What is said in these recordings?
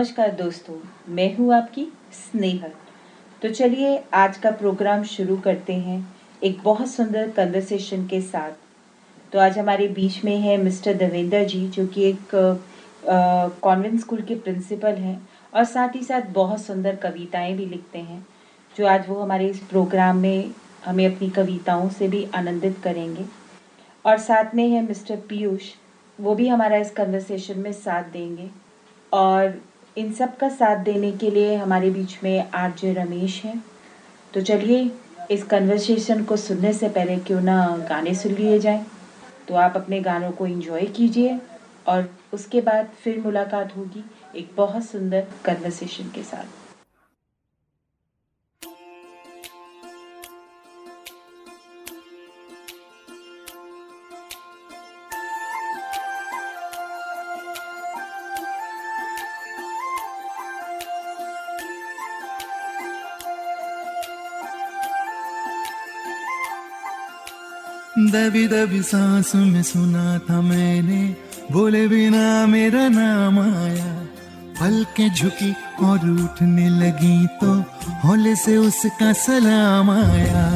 नमस्कार दोस्तों, मैं हूँ आपकी स्नेहा। तो चलिए आज का प्रोग्राम शुरू करते हैं एक बहुत सुंदर कन्वर्सेशन के साथ। तो आज हमारे बीच में है मिस्टर देवेंद्र जी, जो कि एक कॉन्वेंट स्कूल के प्रिंसिपल हैं और साथ ही साथ बहुत सुंदर कविताएँ भी लिखते हैं, जो आज वो हमारे इस प्रोग्राम में हमें अपनी कविताओं से भी आनंदित करेंगे। और साथ में है मिस्टर पीयूष, वो भी हमारा इस कन्वर्सेशन में साथ देंगे। और इन सब का साथ देने के लिए हमारे बीच में आर जे रमेश हैं। तो चलिए, इस कन्वर्सेशन को सुनने से पहले क्यों ना गाने सुन लिए जाएँ। तो आप अपने गानों को एंजॉय कीजिए और उसके बाद फिर मुलाकात होगी एक बहुत सुंदर कन्वर्सेशन के साथ। दबी दबी सांस में सुना था मैंने। बोले बिना मेरा नाम आया। पल के झुकी और उठने लगी तो हौले से उसका सलाम आया।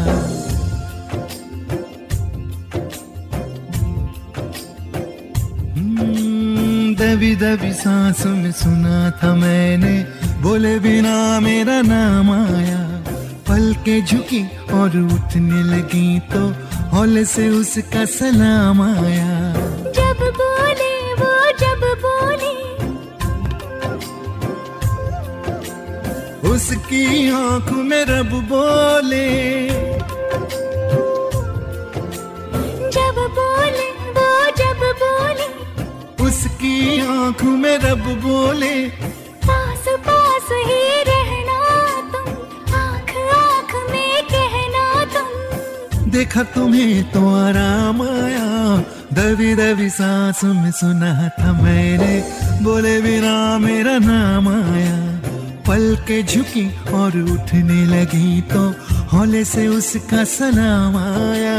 हम्म, दबी दबी सांस में सुना था मैंने। बोले बिना मेरा नाम आया। पल के झुकी और उठने लगी तो हौले से उसका सलाम आया। जब बोले वो जब बोले। उसकी आँख में रब बोले। जब बोले वो जब बोले। उसकी आँख में रब बोले। पास पास ही देखा तुम्हें तो आराम आया। दबी दबी सांस में सुना था मैंने, बोले बिना मेरा नाम आया। पल के झुकी और उठने लगी तो हौले से उसका सलाम आया।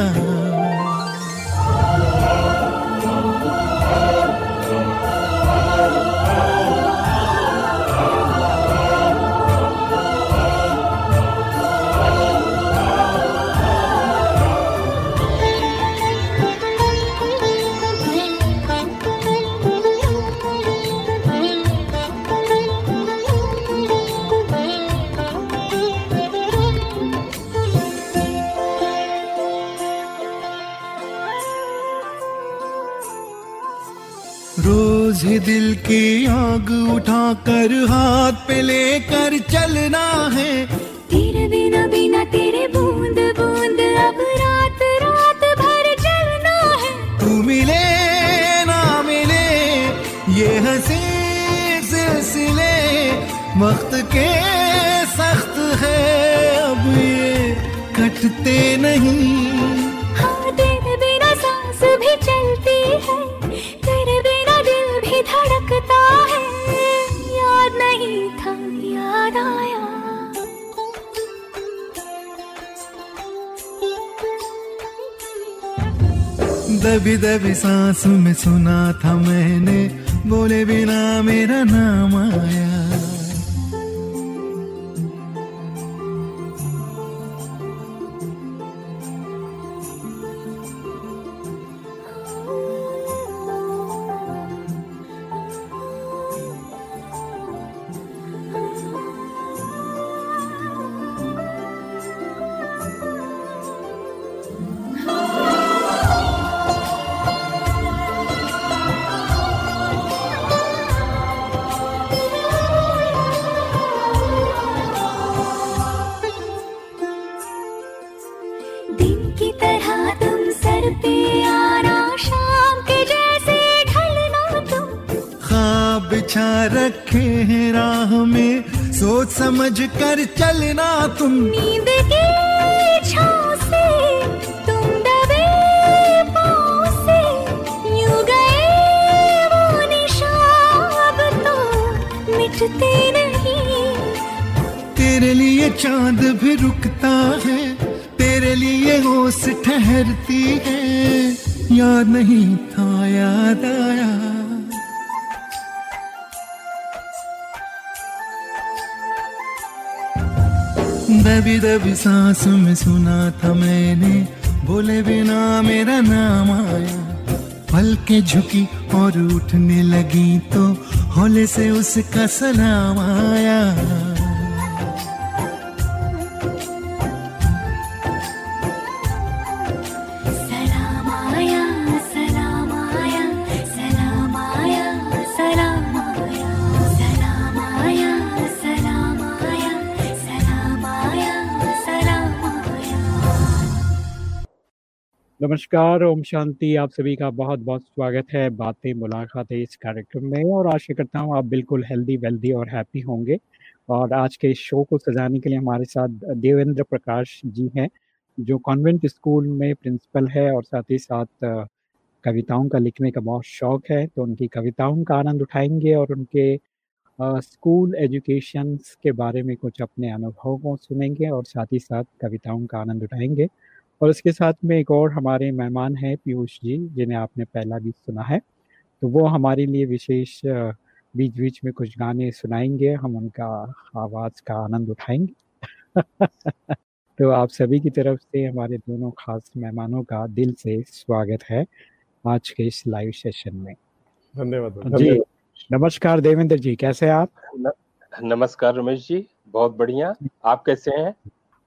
ही दिल की आग उठाकर हाथ पे लेकर चलना है। तेरे बिना बिना तेरे बूंद बूंद अब रात रात भर चलना है। तू मिले ना मिले ये हँसी सिलसिले वक्त के सख्त है। अब ये कटते नहीं। हाँ तेरे बिना सांस भी चलती है। दबी दबी सांस में सुना था मैंने। बोले बिना मेरा नाम आया। समझ कर चलना तुम। नींद की से तुम दबे पाँव से। यूँ गए वो तो मिटते नहीं। तेरे लिए चाँद भी रुकता है तेरे लिए होश ठहरती है। याद नहीं था याद आया। दबी दबी सांस में सुना था मैंने। बोले बिना मेरा नाम आया। पल के झुकी और उठने लगी तो होले से उसका सलाम आया। नमस्कार, ओम शांति। आप सभी का बहुत बहुत स्वागत है बातें, मुलाकातें इस कार्यक्रम में और आशा करता हूँ आप बिल्कुल हेल्दी वेल्दी और हैप्पी होंगे। और आज के इस शो को सजाने के लिए हमारे साथ देवेंद्र प्रकाश जी हैं, जो कॉन्वेंट स्कूल में प्रिंसिपल है और साथ ही साथ कविताओं का लिखने का बहुत शौक है। तो उनकी कविताओं का आनंद उठाएँगे और उनके स्कूल एजुकेशन के बारे में कुछ अपने अनुभवों को सुनेंगे और साथ ही साथ कविताओं का आनंद उठाएँगे। और उसके साथ में एक और हमारे मेहमान हैं पीयूष जी जिन्हें आपने पहला भी सुना है। तो वो हमारे लिए विशेष बीच बीच में कुछ गाने सुनाएँगे। हम उनका आवाज़ का आनंद उठाएँगे। तो आप सभी की तरफ़ से हमारे दोनों खास मेहमानों का दिल से स्वागत है आज के इस लाइव सेशन में। धन्यवाद जी नमस्कार देवेंद्र जी कैसे हैं आप? न- नमस्कार रमेश जी बहुत बढ़िया। आप कैसे हैं?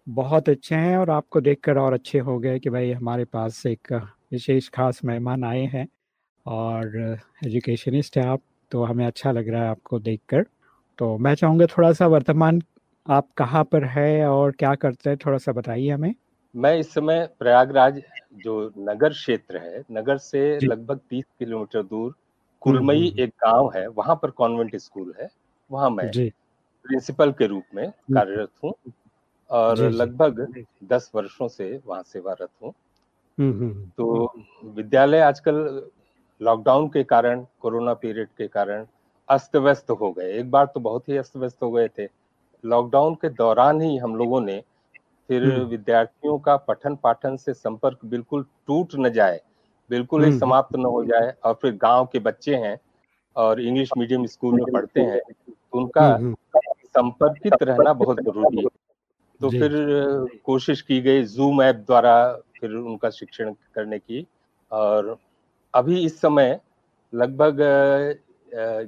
बहुत अच्छे हैं और आपको देखकर और अच्छे हो गए कि भाई हमारे पास एक विशेष खास मेहमान आए हैं और एजुकेशनिस्ट है आप तो हमें अच्छा लग रहा है आपको देखकर। तो मैं चाहूँगा थोड़ा सा वर्तमान आप कहाँ पर है और क्या करते हैं थोड़ा सा बताइए हमें। मैं इस समय प्रयागराज जो नगर क्षेत्र है नगर से लगभग 30 किलोमीटर दूर कुलमई हम्म। एक गाँव है वहाँ पर कॉन्वेंट स्कूल है वहाँ मैं जी। प्रिंसिपल के रूप में कार्यरत हूँ। और। लगभग 10 वर्षों से वहाँ सेवारत हूँ। हम्म, हम्म, तो विद्यालय आजकल लॉकडाउन के कारण कोरोना पीरियड के कारण अस्त व्यस्त हो गए। एक बार तो बहुत ही अस्त व्यस्त हो गए थे। लॉकडाउन के दौरान ही हम लोगों ने फिर हम्म। विद्यार्थियों का पठन पाठन से संपर्क बिल्कुल टूट न जाए बिल्कुल ही हम्म। समाप्त न हो जाए और फिर गाँव के बच्चे हैं और इंग्लिश मीडियम स्कूल में पढ़ते हैं तो उनका हम्म, हम्म, संपर्कित रहना बहुत ज़रूरी है। तो फिर कोशिश की गई जूम ऐप द्वारा फिर उनका शिक्षण करने की। और अभी इस समय लगभग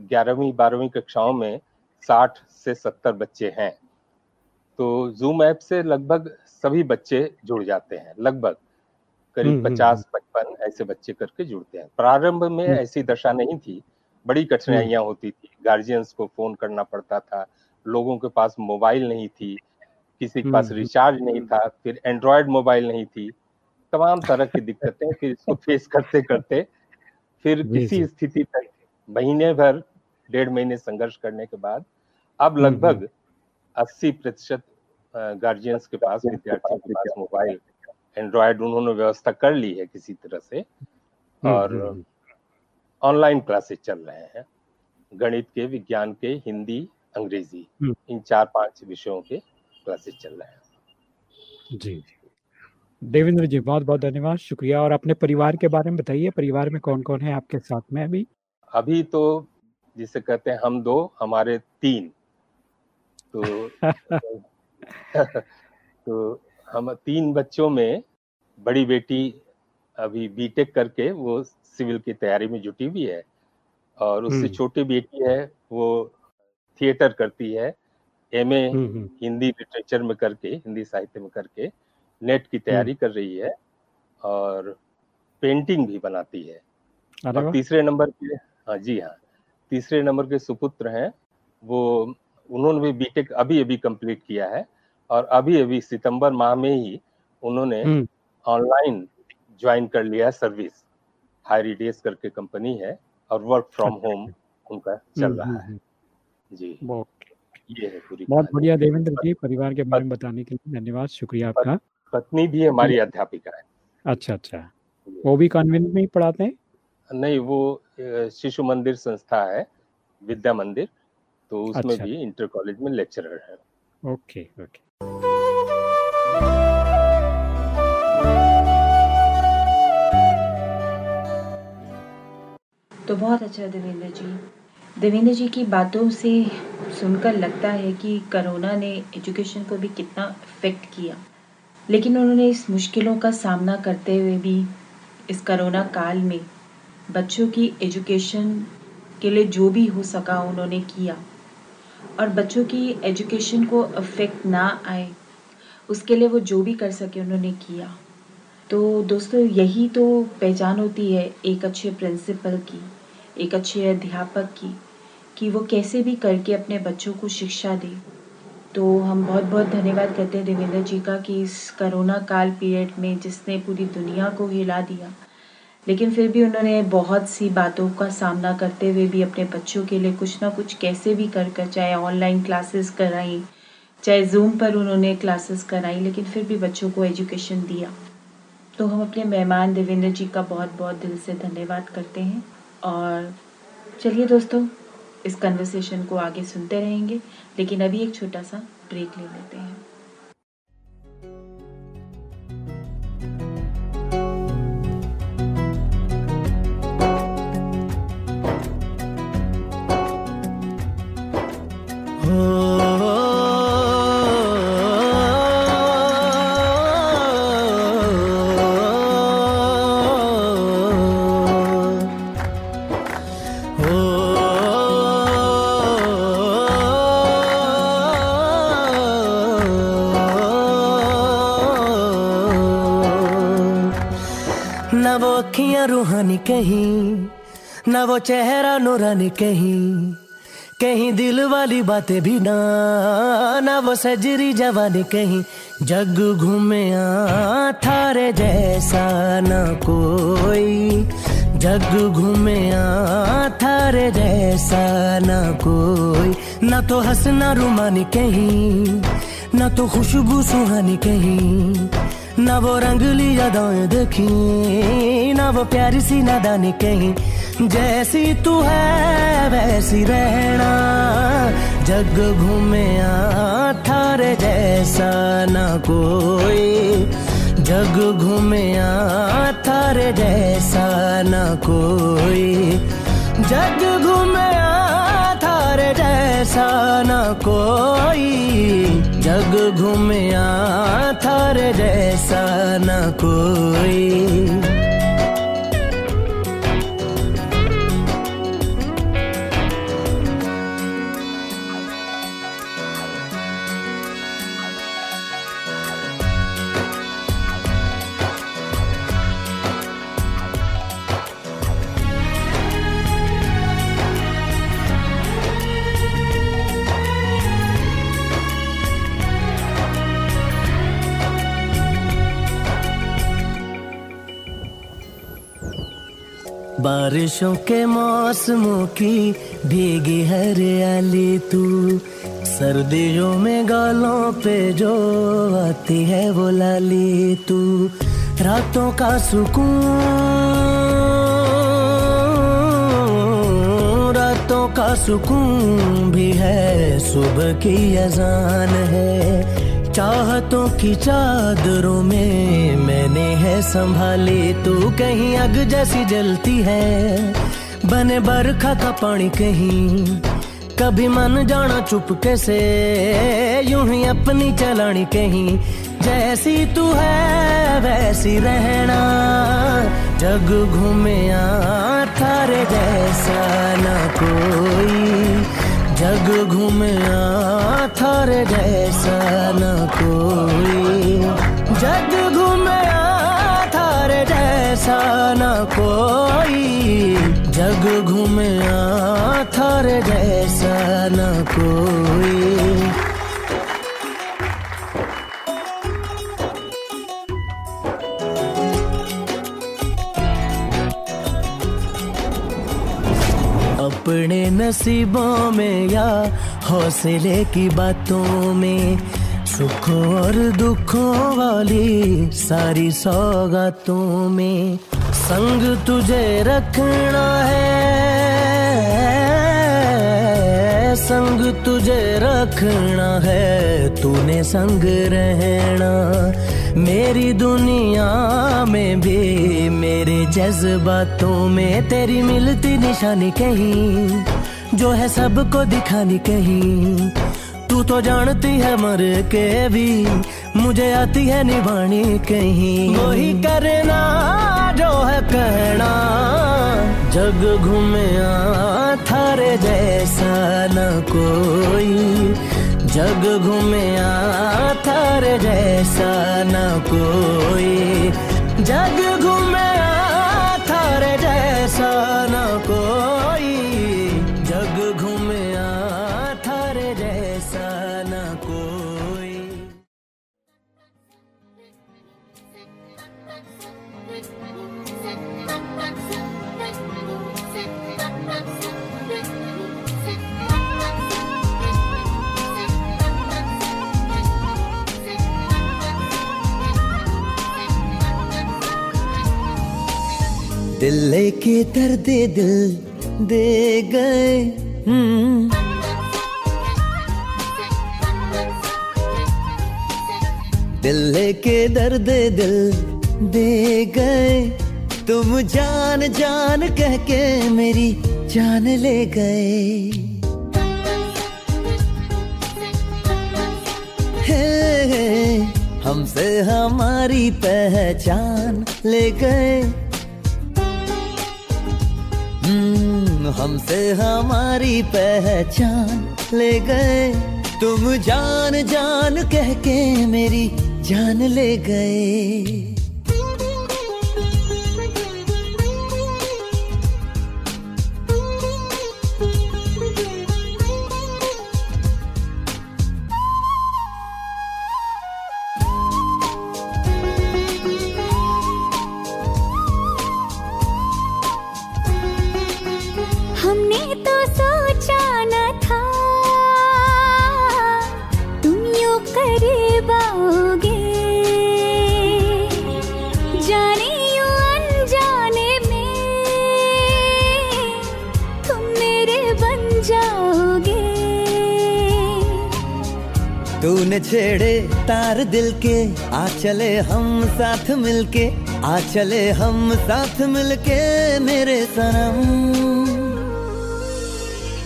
ग्यारहवीं बारहवीं कक्षाओं में साठ से सत्तर बच्चे हैं। तो जूम ऐप से लगभग सभी बच्चे जुड़ जाते हैं लगभग। हम्म, करीब हम्म, पचास पचपन ऐसे बच्चे करके जुड़ते हैं। प्रारंभ में हम्म। ऐसी दशा नहीं थी बड़ी कठिनाइयाँ होती थी। गार्जियंस को फ़ोन करना पड़ता था लोगों के पास मोबाइल नहीं थी किसी के पास हम्म। रिचार्ज नहीं था फिर एंड्रॉयड मोबाइल नहीं थी तमाम तरह की दिक्कतें फिर इसको फेस करते करते फिर किसी स्थिति तक महीने भर डेढ़ महीने संघर्ष करने के बाद अब हम्म, लगभग अस्सी प्रतिशत गार्जियंस के पास विद्यार्थियों के पास मोबाइल एंड्रॉयड उन्होंने व्यवस्था कर ली है किसी तरह से हम्म, और हम्म, ऑनलाइन क्लासेस चल रहे हैं गणित के विज्ञान के हिंदी अंग्रेज़ी हम्म। इन चार पाँच विषयों के क्लासेस चल रहे हैं। जी जी। देवेंद्र जी बहुत बहुत धन्यवाद शुक्रिया। और अपने परिवार के बारे में बताइए परिवार में कौन कौन है आपके साथ में अभी? अभी तो जिसे कहते हैं हम दो हमारे तीन। तो तो हम तीन बच्चों में बड़ी बेटी अभी बीटेक करके वो सिविल की तैयारी में जुटी हुई है। और उससे हम्म। छोटी बेटी है वो थिएटर करती है। एमए हम्म, हम्म, हिंदी लिटरेचर में करके हिंदी साहित्य में करके नेट की तैयारी कर रही है और पेंटिंग भी बनाती है। और तीसरे नंबर के हाँ जी हाँ तीसरे नंबर के सुपुत्र हैं वो उन्होंने भी बीटेक अभी अभी कंप्लीट किया है और अभी अभी सितंबर माह में ही उन्होंने हम्म, ऑनलाइन ज्वाइन कर लिया सर्विस हाईरीडियस करके कंपनी है और वर्क फ्रॉम होम उनका चल हम्म, रहा हम्म, है। हम्म, जी। बहुत ये बहुत बढ़िया देवेंद्र जी परिवार के बारे में बताने के लिए धन्यवाद शुक्रिया आपका। पत्नी भी हमारी अध्यापिका है। अच्छा अच्छा। वो भी कॉन्वेंट में ही पढ़ाते हैं? नहीं वो शिशु मंदिर संस्था है विद्या मंदिर तो उसमें अच्छा। भी इंटर कॉलेज में लेक्चरर है। Okay okay. तो बहुत अच्छा देवेंद्र जी। देवेंद्र जी की बातों से सुनकर लगता है कि करोना ने एजुकेशन को भी कितना इफ़ेक्ट किया। लेकिन उन्होंने इस मुश्किलों का सामना करते हुए भी इस करोना काल में बच्चों की एजुकेशन के लिए जो भी हो सका उन्होंने किया। और बच्चों की एजुकेशन को अफेक्ट ना आए, उसके लिए वो जो भी कर सके उन्होंने किया। तो दोस्तों, यही तो पहचान होती है एक अच्छे प्रिंसिपल की, एक अच्छे अध्यापक की। कि वो कैसे भी करके अपने बच्चों को शिक्षा दे। तो हम बहुत बहुत धन्यवाद करते हैं देवेंद्र जी का कि इस करोना काल पीरियड में जिसने पूरी दुनिया को हिला दिया। लेकिन फिर भी उन्होंने बहुत सी बातों का सामना करते हुए भी अपने बच्चों के लिए कुछ ना कुछ कैसे भी कर कर चाहे ऑनलाइन क्लासेस कराई, चाहे जूम पर उन्होंने क्लासेस कराई, लेकिन फिर भी बच्चों को एजुकेशन दिया। तो हम अपने मेहमान देवेंद्र जी का बहुत बहुत दिल से धन्यवाद करते हैं। और चलिए दोस्तों इस कन्वर्सेशन को आगे सुनते रहेंगे, लेकिन अभी एक छोटा सा ब्रेक ले लेते हैं। नूरानी कहीं कहीं दिल वाली बातें भी ना ना वो सजरी जवानी कहीं। जग घूमे थारे जैसा ना कोई, जग घूमे थारे जैसा ना कोई। ना तो हंसना रुमानी कहीं, ना तो खुशबू सुहानी कहीं ना वो रंगली यादाएँ देखी, ना वो प्यारी सी नादानी कहीं, जैसी तू है वैसी रहना, जग घूमे थारे जैसा ना कोई, जग घूमे थारे जैसा ना कोई, जग घूमे थारे जैसा ना कोई जग घूमया थार जैसा न कोई। बारिशों के मौसमों की भीगी हरियाली तू। सर्दियों में गालों पे जो आती है वो लाली तू। रातों का सुकून, रातों का सुकून भी है, सुबह की अजान है। चाहतों की चादरों में मैंने है संभाली, तू कहीं अग जैसी जलती है। बने बरखा का पानी कहीं, कभी मन जाना चुपके से यूँ ही अपनी चलानी कहीं, जैसी तू है, वैसी रहना। जग घूमे थारे जैसा ना कोई। जग घूमया थर जैसा न कोई। जग घूमया थर जैसा न कोई। जग घूमया थर जैसा न कोई। अपने नसीबों में या हौसले की बातों में, सुखों और दुखों वाली सारी सौगातों में, संग तुझे रखना है, संग तुझे रखना है, तूने संग रहना मेरी दुनिया में भी, मेरे जज्बातों में तेरी मिलती निशानी कहीं, जो है सबको दिखानी कहीं। तू तो जानती है मर के भी, मुझे आती है निभानी कहीं। वही करना जो है कहना, जग घूमे थारे जैसा न कोई। जग घूमे आथर जैसा न कोई। जग घूमे आथर जैसा न कोई। लेके दर्द दिल दे गए। हम्म। दिल लेके दर्द दिल दे गए। तुम जान जान कह के मेरी जान ले गए। हमसे हमारी पहचान ले गए। हमसे हमारी पहचान ले गए। तुम जान जान कह के मेरी जान ले गए। तूने छेड़े तार दिल के। आ चले हम साथ मिलके, आ चले हम साथ मिलके मेरे सनम।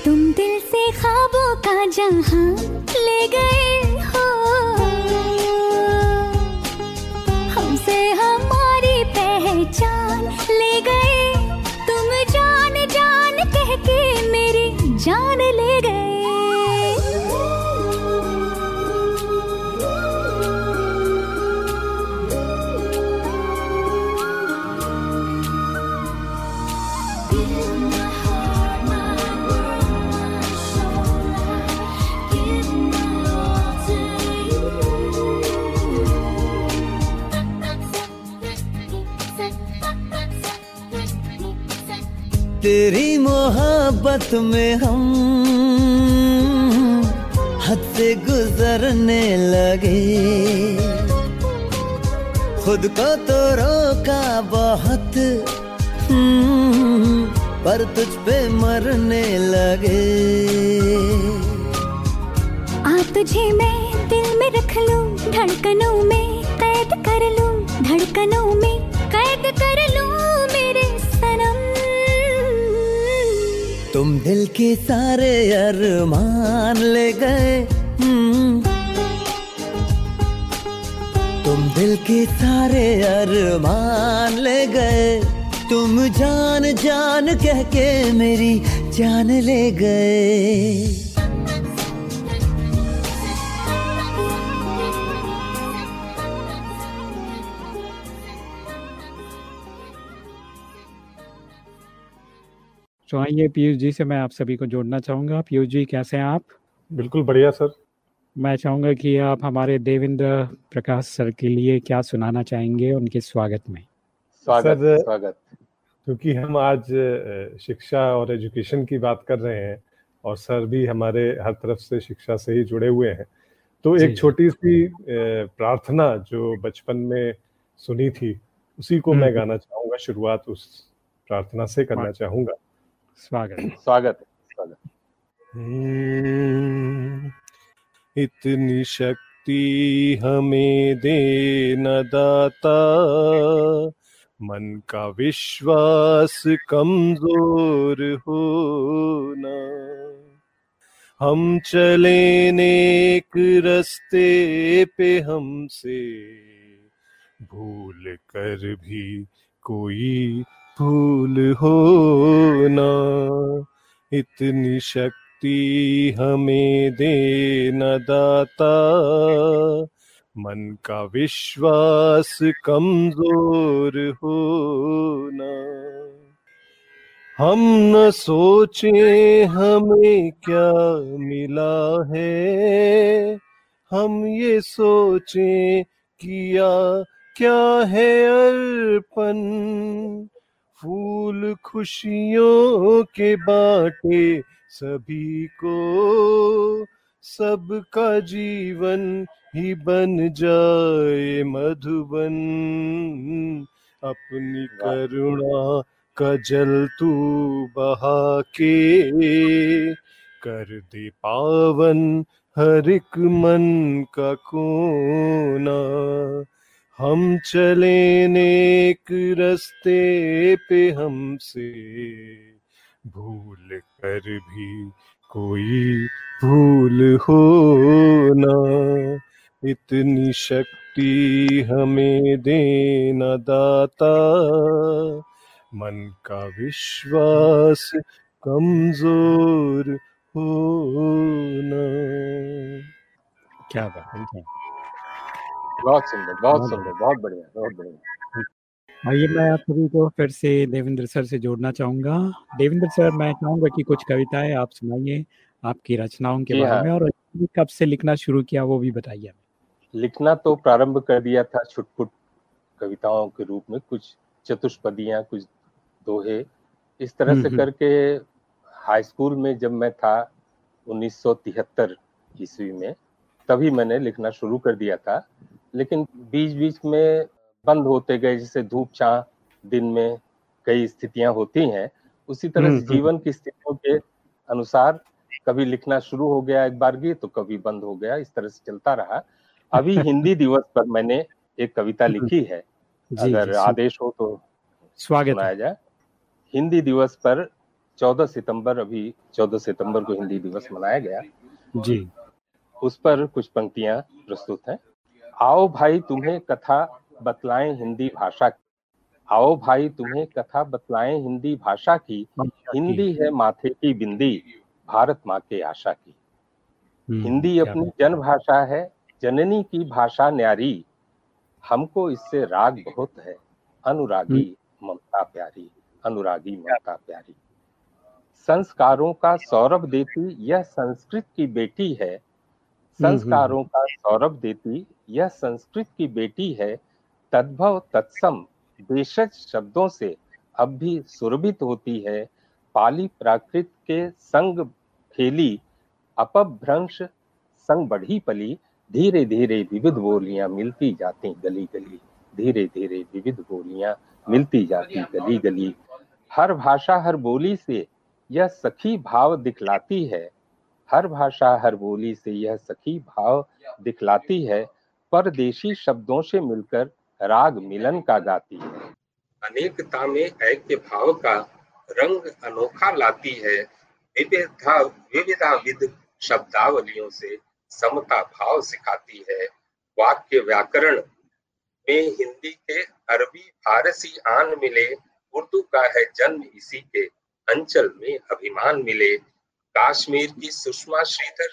तुम दिल से ख्वाबों का जहाँ ले गए हो। हमसे हमारी पहचान ले गए। तुम जान जान कह के मेरी जान ले गए। तेरी मोहब्बत में हम हद से गुजरने लगे। खुद को तो रोका बहुत हम्म, पर तुझ पे मरने लगे। आ तुझे मैं दिल में रख लूँ धड़कनों में कैद कर लूँ धड़कनों में कैद कर लूँ तुम दिल के सारे अरमान ले गए हम्म। तुम दिल के सारे अरमान ले गए, तुम जान जान कह के मेरी जान ले गए तो आइए पीयूष जी से मैं आप सभी को जोड़ना चाहूँगा। पीयूष जी कैसे हैं आप? बिल्कुल बढ़िया सर। मैं चाहूँगा कि आप हमारे देवेंद्र प्रकाश सर के लिए क्या सुनाना चाहेंगे उनके स्वागत में? स्वागत सर, स्वागत। क्योंकि हम आज शिक्षा और एजुकेशन की बात कर रहे हैं और सर भी हमारे हर तरफ़ से शिक्षा से ही जुड़े हुए हैं। तो एक छोटी सी प्रार्थना जो बचपन में सुनी थी उसी को मैं हम्म। गाना चाहूँगा। शुरुआत उस प्रार्थना से करना चाहूँगा। स्वागत। स्वागत। स्वागत हम्म, इतनी शक्ति हमें दे न दाता मन का विश्वास कमज़ोर होना। हम चले नेक रस्ते पे हमसे भूल कर भी कोई भूल हो ना, इतनी शक्ति हमें दे न दाता। मन का विश्वास कमज़ोर हो ना। हम न सोचे हमें क्या मिला है, हम ये सोचे किया क्या है अर्पण। फूल खुशियों के बाटे सभी को। सबका जीवन ही बन जाए मधुबन। अपनी करुणा का जल तू बहा के कर दे पावन हर एक मन का कोना। हम चले नेक रस्ते पे हमसे, भूल कर भी कोई भूल हो ना। इतनी शक्ति हमें देना दाता, मन का विश्वास कमज़ोर होना क्या बात है? बहुत सुंदर बहुत सुंदर बहुत बढ़िया बहुत बढ़िया। आइए मैं आप सभी को फिर से देवेंद्र सर से जोड़ना चाहूँगा। देवेंद्र सर मैं चाहूँगा कि कुछ कविताएँ आप सुनाइए आपकी रचनाओं के बारे हाँ। में और कब से लिखना शुरू किया वो भी बताइए लिखना तो प्रारंभ कर दिया था छुटपुट कविताओं के रूप में कुछ चतुष्पदियाँ कुछ दोहे। इस तरह से हम्म, करके हाई स्कूल में जब मैं था 1973 ईस्वी में तभी मैंने लिखना शुरू कर दिया था। लेकिन बीच बीच में बंद होते गए जैसे धूप छां दिन में कई स्थितियाँ होती हैं। उसी तरह हम्म, से हम्म। जीवन की स्थितियों के अनुसार कभी लिखना शुरू हो गया एक बार तो कभी बंद हो गया इस तरह से चलता रहा। अभी हिंदी दिवस पर मैंने एक कविता लिखी है जी अगर जी आदेश हो तो स्वागत सुनाया जाए। हिंदी दिवस पर 14 सितंबर अभी 14 सितंबर को हिंदी दिवस मनाया गया। जी। उस पर कुछ पंक्तियाँ प्रस्तुत हैं। आओ भाई तुम्हें कथा बतलाएँ हिंदी भाषा की। आओ भाई तुम्हें कथा बतलाएँ हिंदी भाषा की। हिंदी है माथे की बिंदी भारत माँ के आशा की। हम्म, हिंदी अपनी जन भाषा है जननी की भाषा न्यारी। हमको इससे राग बहुत है अनुरागी ममता प्यारी अनुरागी ममता प्यारी। संस्कारों का सौरभ देती यह संस्कृत की बेटी है संस्कारों का सौरभ देती यह संस्कृत की बेटी है तद्भव तत्सम बेशज शब्दों से अब भी सुरभित होती है। पाली प्राकृत के संग खेली अपभ्रंश संग बढ़ी पली। धीरे धीरे विविध बोलियाँ मिलती जाती गली गली। धीरे धीरे विविध बोलियाँ मिलती जाती गली गली। हर भाषा हर बोली से यह सखी भाव दिखलाती है। हर भाषा, हर बोली से यह सखी भाव दिखलाती है। परदेशी शब्दों से मिलकर राग मिलन का गाती है। अनेकता में ऐक्य भाव का रंग अनोखा लाती है। विविधा विविधाविध शब्दावलियों से समता भाव सिखाती है। वाक्य व्याकरण में हिंदी के अरबी, फारसी आन मिले। उर्दू का है जन्म इसी के अंचल में अभिमान मिले। काश्मीर की सुषमा श्रीधर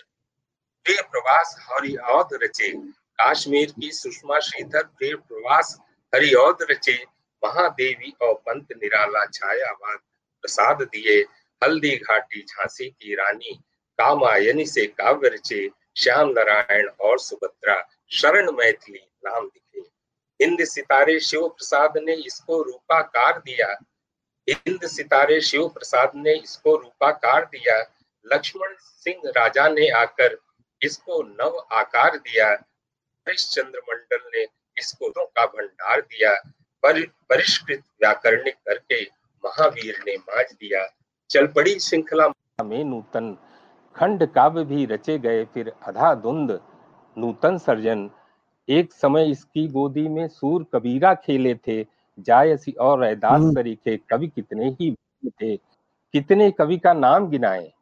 प्रिय प्रवास हरिऔध रचे। काश्मीर की सुषमा श्रीधर प्रिय प्रवास हरिऔध रचे। महादेवी और पंत निराला छायावाद प्रसाद दिए। हल्दी घाटी झांसी की रानी कामायनी से काव्य रचे। श्याम नारायण और सुभद्रा शरण मैथिली नाम दिखे। हिंद सितारे शिव प्रसाद ने इसको रूपाकार दिया। हिंद सितारे शिव प्रसाद ने इसको रूपाकार दिया। लक्ष्मण सिंह राजा ने आकर इसको नव आकार दिया। हरिश्चंद्र मंडल ने इसको दो का भंडार दिया। पर परिष्कृत व्याकरणिक करके महावीर ने माज दिया। चल पड़ी श्रृंखला में नूतन। खंड काव्य भी रचे गए। फिर अधा धुंध नूतन सर्जन। एक समय इसकी गोदी में सूर कबीरा खेले थे। जायसी और रैदास हम्म। तरीके कवि कितने ही थे। कितने कवि का नाम गिनाए।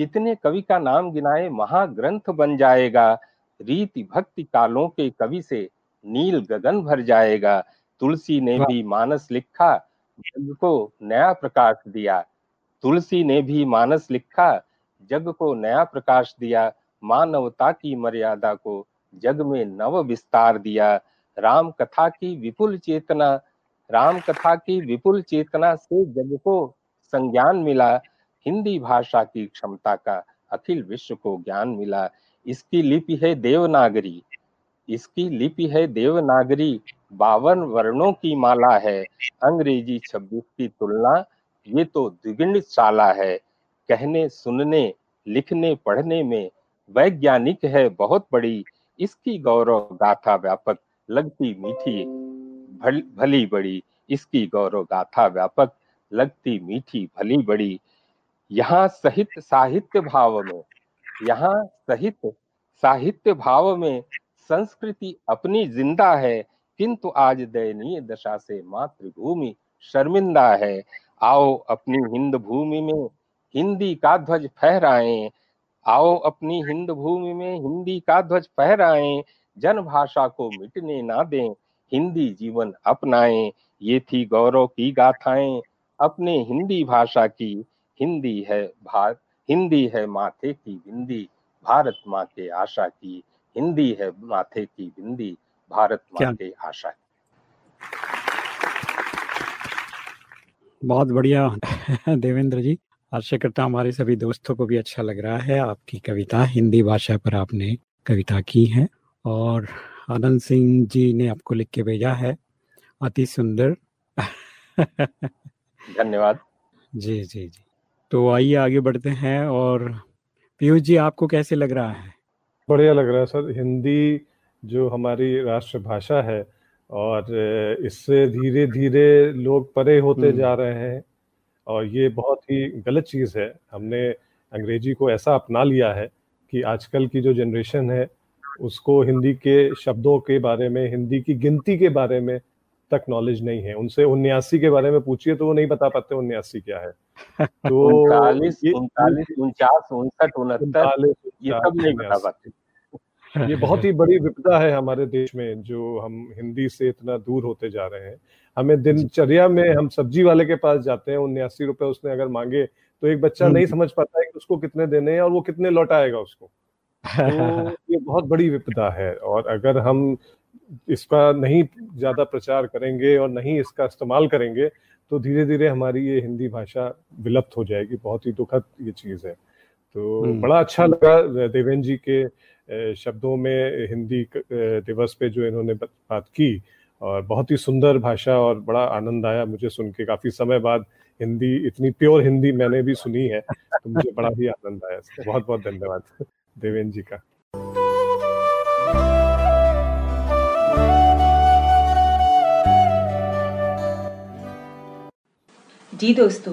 कितने कवि का नाम गिनाए महाग्रंथ बन जाएगा। रीति भक्ति कालों के कवि से नील गगन भर जाएगा। तुलसी ने भी मानस लिखा, जग को नया प्रकाश दिया। तुलसी ने भी मानस लिखा, जग को नया प्रकाश दिया। मानवता की मर्यादा को जग में नव विस्तार दिया। राम कथा की विपुल चेतना राम कथा की विपुल चेतना से जग को संज्ञान मिला। हिंदी भाषा की क्षमता का अखिल विश्व को ज्ञान मिला। इसकी लिपि है देवनागरी। इसकी लिपि है देवनागरी। बावन वर्णों की माला है। अंग्रेज़ी छब्बीस की तुलना ये तो द्विगुणित शाला है। कहने सुनने लिखने पढ़ने में वैज्ञानिक है बहुत बड़ी। इसकी गौरव गाथा व्यापक लगती मीठी भल, भली बड़ी। इसकी गौरव गाथा व्यापक लगती मीठी भली बड़ी। यहाँ सहित साहित्य भाव में, यहाँ सहित साहित्य भाव में संस्कृति अपनी ज़िंदा है, किंतु आज दयनीय दशा से मातृभूमि शर्मिंदा है। आओ अपनी हिंद भूमि में हिंदी का ध्वज फहराएँ, आओ अपनी हिंद भूमि में हिंदी का ध्वज फहराएँ जन भाषा को मिटने ना दें, हिंदी जीवन अपनाएँ। ये थी गौरव की गाथाएँ, अपने हिंदी भाषा की हिंदी है भार हिंदी है माथे की बिंदी भारत माँ के आशा की हिंदी है माथे की बिंदी भारत माँ के आशा की। बहुत बढ़िया। देवेंद्र जी आशा करता हमारे सभी दोस्तों को भी अच्छा लग रहा है। आपकी कविता हिंदी भाषा पर आपने कविता की है और आनंद सिंह जी ने आपको लिख के भेजा है। अति सुंदर। धन्यवाद। जी जी जी। तो आइए आगे बढ़ते हैं और पीयूष जी आपको कैसे लग रहा है? बढ़िया लग रहा है सर। हिंदी जो हमारी राष्ट्रभाषा है और इससे धीरे धीरे लोग परे होते हम्म। जा रहे हैं और ये बहुत ही गलत चीज़ है। हमने अंग्रेज़ी को ऐसा अपना लिया है कि आजकल की जो जनरेशन है उसको हिंदी के शब्दों के बारे में हिंदी की गिनती के बारे में तक नॉलेज नहीं है। उनसे उन्यासी के बारे में पूछिए तो वो नहीं बता पाते उन्यासी क्या है। तो उनतालीस ये- उनचास उनसठ उनहत्तर ये सब नहीं बता पाते। ये बहुत ही बड़ी विपदा है हमारे देश में जो हम हिंदी से इतना दूर होते जा रहे हैं। हमें दिनचर्या में हम सब्ज़ी वाले के पास जाते हैं उन्यासी रुपए उसने अगर मांगे तो एक बच्चा हम्म। नहीं समझ पाता है कि उसको कितने देने हैं और वो कितने लौटाएगा उसको। तो ये बहुत बड़ी विपदा है और अगर हम इसका नहीं ज़्यादा प्रचार करेंगे और नहीं इसका इस्तेमाल करेंगे तो धीरे धीरे हमारी ये हिंदी भाषा विलुप्त हो जाएगी। बहुत ही दुखद ये चीज़ है। तो हम्म। बड़ा अच्छा लगा देवेंद्र जी के शब्दों में हिंदी दिवस पे जो इन्होंने बात की और बहुत ही सुंदर भाषा और बड़ा आनंद आया मुझे सुन के। काफ़ी समय बाद हिंदी इतनी प्योर हिंदी मैंने भी सुनी है तो मुझे बड़ा ही आनंद आया बहुत बहुत धन्यवाद देवेंद्र जी का। जी दोस्तों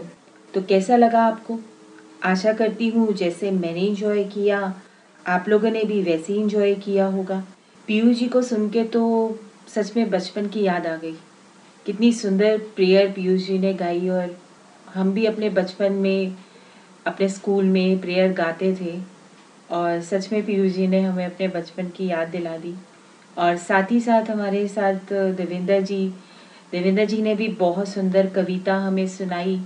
तो कैसा लगा आपको? आशा करती हूँ जैसे मैंने इंजॉय किया, आप लोगों ने भी वैसे ही इंजॉय किया होगा। पीयू जी को सुन के तो सच में बचपन की याद आ गई। कितनी सुंदर प्रेयर पीयूष जी ने गाई और हम भी अपने बचपन में, अपने स्कूल में प्रेयर गाते थे और सच में पीयूष जी ने हमें अपने बचपन की याद दिला दी। और साथ ही साथ हमारे साथ देवेंद्र जी देवेंद्र जी ने भी बहुत सुंदर कविता हमें सुनाई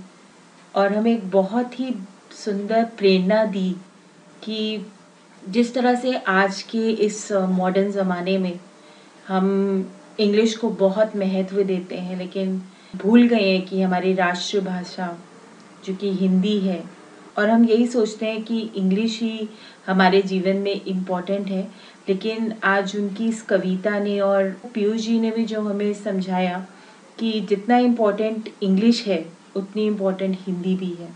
और हमें एक बहुत ही सुंदर प्रेरणा दी कि जिस तरह से आज के इस मॉडर्न ज़माने में हम इंग्लिश को बहुत महत्व देते हैं, लेकिन भूल गए हैं कि हमारी राष्ट्रभाषा, जो कि हिंदी है, और हम यही सोचते हैं कि इंग्लिश ही हमारे जीवन में इंपॉर्टेंट है, लेकिन आज उनकी इस कविता ने और पीयूष जी ने भी जो हमें समझाया कि जितना इम्पोर्टेंट इंग्लिश है, उतनी इम्पोर्टेंट हिंदी भी है।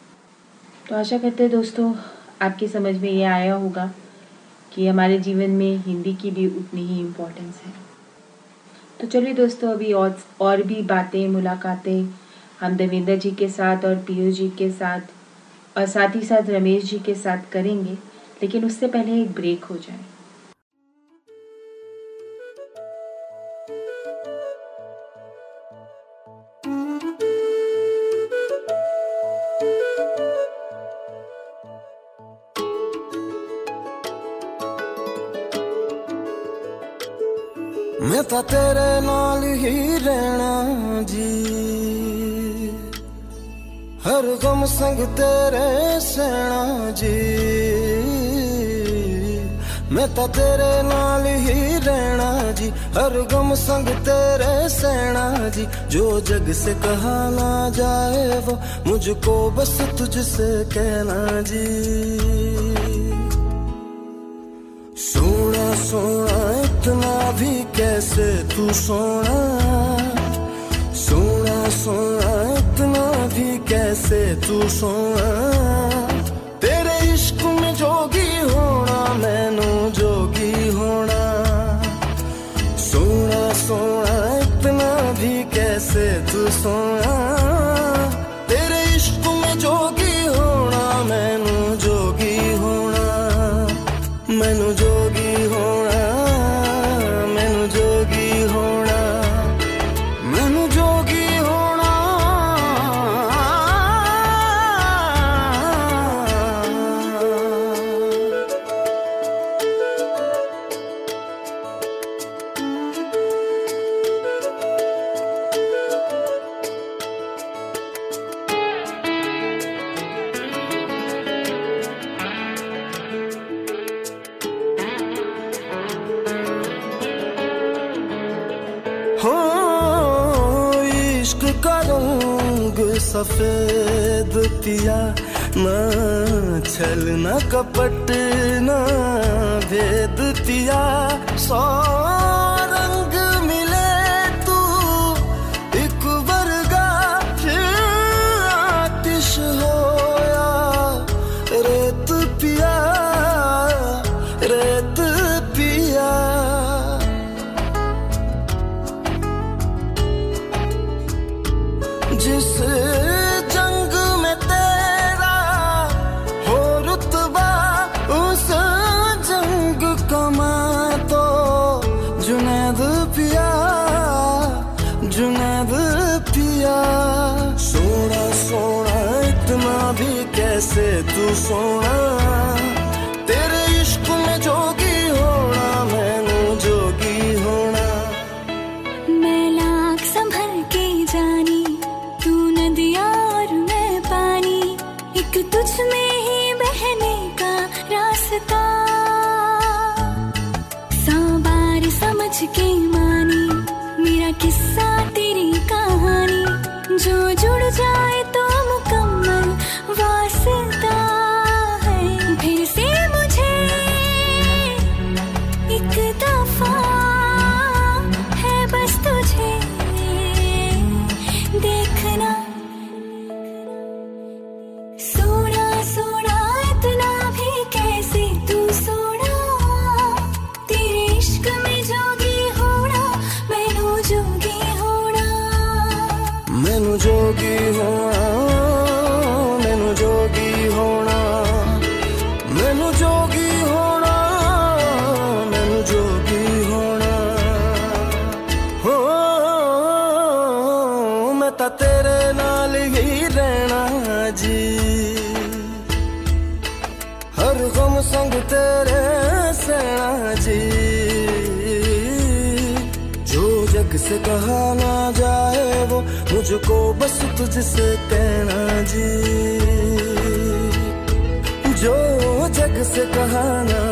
तो आशा करते हैं दोस्तों, आपकी समझ में ये आया होगा कि हमारे जीवन में हिंदी की भी उतनी ही इम्पोर्टेंस है। तो चलिए दोस्तों, अभी और और भी बातें, मुलाकातें हम देवेंद्र जी के साथ और पीयूष जी के साथ और साथ ही साथ रमेश जी के साथ करेंगे, लेकिन उससे पहले एक ब्रेक हो जाए। संग तेरे सेना जी। मैं तो तेरे नाल ही रहना जी। हर गम संग तेरे सेना जी। जो जग से कहा ना जाए वो मुझको बस तुझसे कहना जी। सोना सोना, इतना भी कैसे तू सोना? से तू सोना। तेरे इश्क में जोगी होना मैनू छल न कपट न भेद दिया सौ যোগী হওয়া मुझको बस तुझसे कहना जी। जो जग से कहाना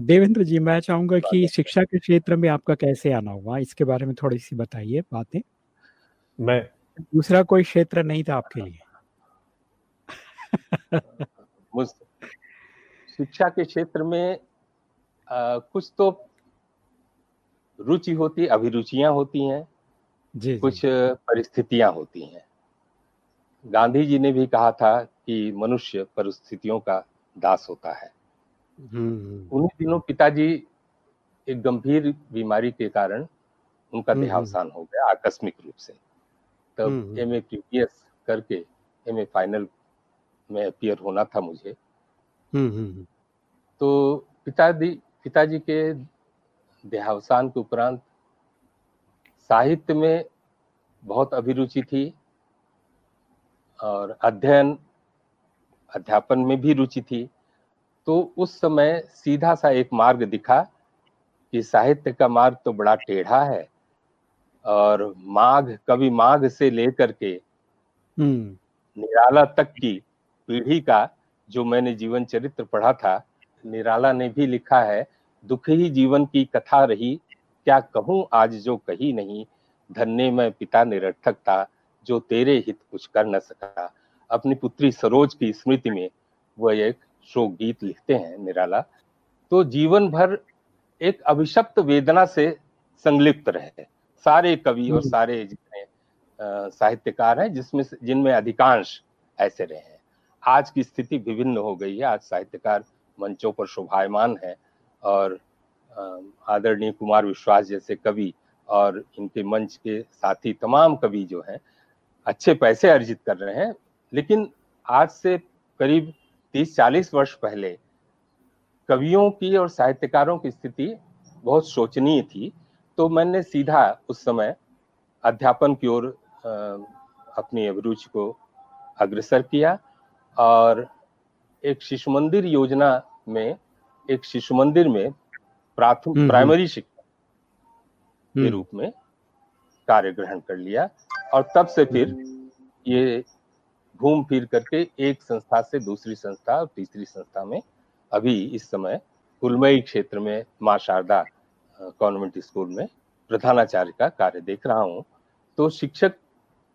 देवेंद्र जी मैं चाहूँगा कि शिक्षा के क्षेत्र में आपका कैसे आना हुआ? इसके बारे में थोड़ी सी बताइए बातें। मैं दूसरा कोई क्षेत्र नहीं था आपके लिए। शिक्षा के क्षेत्र में आ, कुछ तो रुचि होती अभिरुचियाँ होती हैं। जी, कुछ परिस्थितियाँ होती हैं। गांधी जी ने भी कहा था कि मनुष्य परिस्थितियों का दास होता है। उन्हीं दिनों पिताजी एक गंभीर बीमारी के कारण उनका हम्म, देहावसान हम्म। हो गया आकस्मिक रूप से। तब एम ए करके एम ए फाइनल में अपियर होना था मुझे। तो पिताजी पिताजी के देहावसान के उपरांत साहित्य में बहुत अभिरुचि थी और अध्ययन अध्यापन में भी रुचि थी। तो उस समय सीधा सा एक मार्ग दिखा कि साहित्य का मार्ग तो बड़ा टेढ़ा है और माघ कवि माघ से लेकर के हम्म। निराला तक की पीढ़ी का जो मैंने जीवन चरित्र पढ़ा था निराला ने भी लिखा है दुख ही जीवन की कथा रही क्या कहूँ आज जो कही नहीं धन्य में पिता निरर्थक था जो तेरे हित कुछ कर न सका अपनी पुत्री सरोज की स्मृति में वह एक शोक गीत लिखते हैं निराला तो जीवन भर एक अभिशप्त वेदना से संलिप्त रहे। सारे कवि और हम्म। सारे जितने साहित्यकार हैं जिसमें जिनमें अधिकांश ऐसे रहे हैं। आज की स्थिति विभिन्न हो गई है। आज साहित्यकार मंचों पर शोभायमान है और आदरणीय कुमार विश्वास जैसे कवि और इनके मंच के साथी तमाम कवि जो हैं अच्छे पैसे अर्जित कर रहे हैं लेकिन आज से करीब 30-40 वर्ष पहले कवियों की और साहित्यकारों की स्थिति बहुत शोचनीय थी तो मैंने सीधा उस समय अध्यापन की ओर अपनी अभिरुचि को अग्रसर किया और एक शिशु मंदिर योजना में एक शिशु मंदिर में प्राथमिक हम्म, हम्म। प्राइमरी शिक्षा के हम्म। रूप में कार्य ग्रहण कर लिया और तब से फिर ये घूम फिर करके एक संस्था से दूसरी संस्था और तीसरी संस्था में अभी इस समय कुलमई क्षेत्र में माँ शारदा कॉन्वेंट स्कूल में प्रधानाचार्य का कार्य देख रहा हूँ तो शिक्षक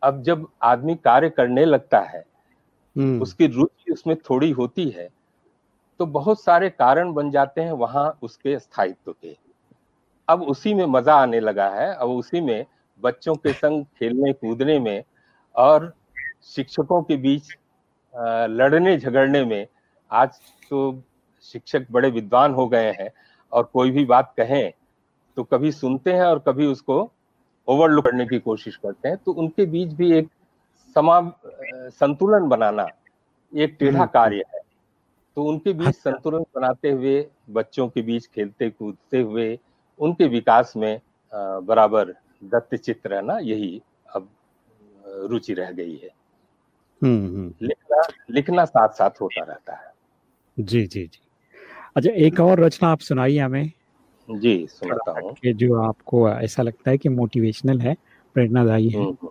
अब जब आदमी कार्य करने लगता है हम्म। उसकी रुचि उसमें थोड़ी होती है तो बहुत सारे कारण बन जाते हैं वहाँ उसके स्थायित्व के अब उसी में मज़ा आने लगा है अब उसी में बच्चों के संग खेलने कूदने में और शिक्षकों के बीच लड़ने झगड़ने में आज तो शिक्षक बड़े विद्वान हो गए हैं और कोई भी बात कहें तो कभी सुनते हैं और कभी उसको ओवरलुक करने की कोशिश करते हैं तो उनके बीच भी एक समा संतुलन बनाना एक टेढ़ा हम्म। कार्य है तो उनके बीच संतुलन बनाते हुए बच्चों के बीच खेलते कूदते हुए उनके विकास में बराबर दत्त चित्र रहना यही अब रुचि रह गई है। लिखना लिखना साथ साथ होता रहता है। जी जी जी। अच्छा एक और रचना आप सुनाइए हमें। जी सुनाता हूँ। जो आपको ऐसा लगता है कि मोटिवेशनल है प्रेरणादायी है। हम्म,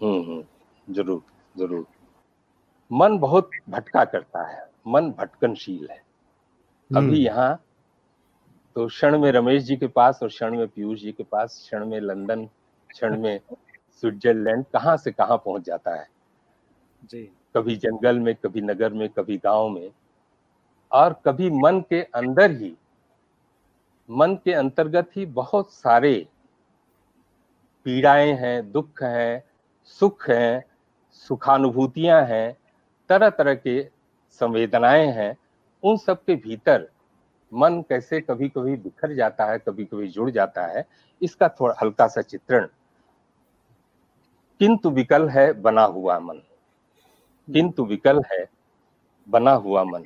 हम्म। ज़रूर ज़रूर। मन बहुत भटका करता है मन भटकनशील है। अभी यहाँ तो क्षण में रमेश जी के पास और क्षण में पीयूष जी के पास क्षण में लंदन क्षण में स्विट्जरलैंड कहाँ से कहाँ पहुँच जाता है? जी। कभी जंगल में, कभी नगर में, कभी गाँव में, और कभी मन के अंदर ही, मन के अंतर्गत ही बहुत सारे पीड़ाएँ हैं, दुख हैं, सुख हैं, सुखानुभूतियाँ हैं तरह तरह के संवेदनाएँ हैं, उन सब के भीतर मन कैसे कभी कभी बिखर जाता है कभी कभी जुड़ जाता है, इसका थोड़ा हल्का सा चित्रण। किंतु विकल है बना हुआ मन। किंतु विकल है बना हुआ मन।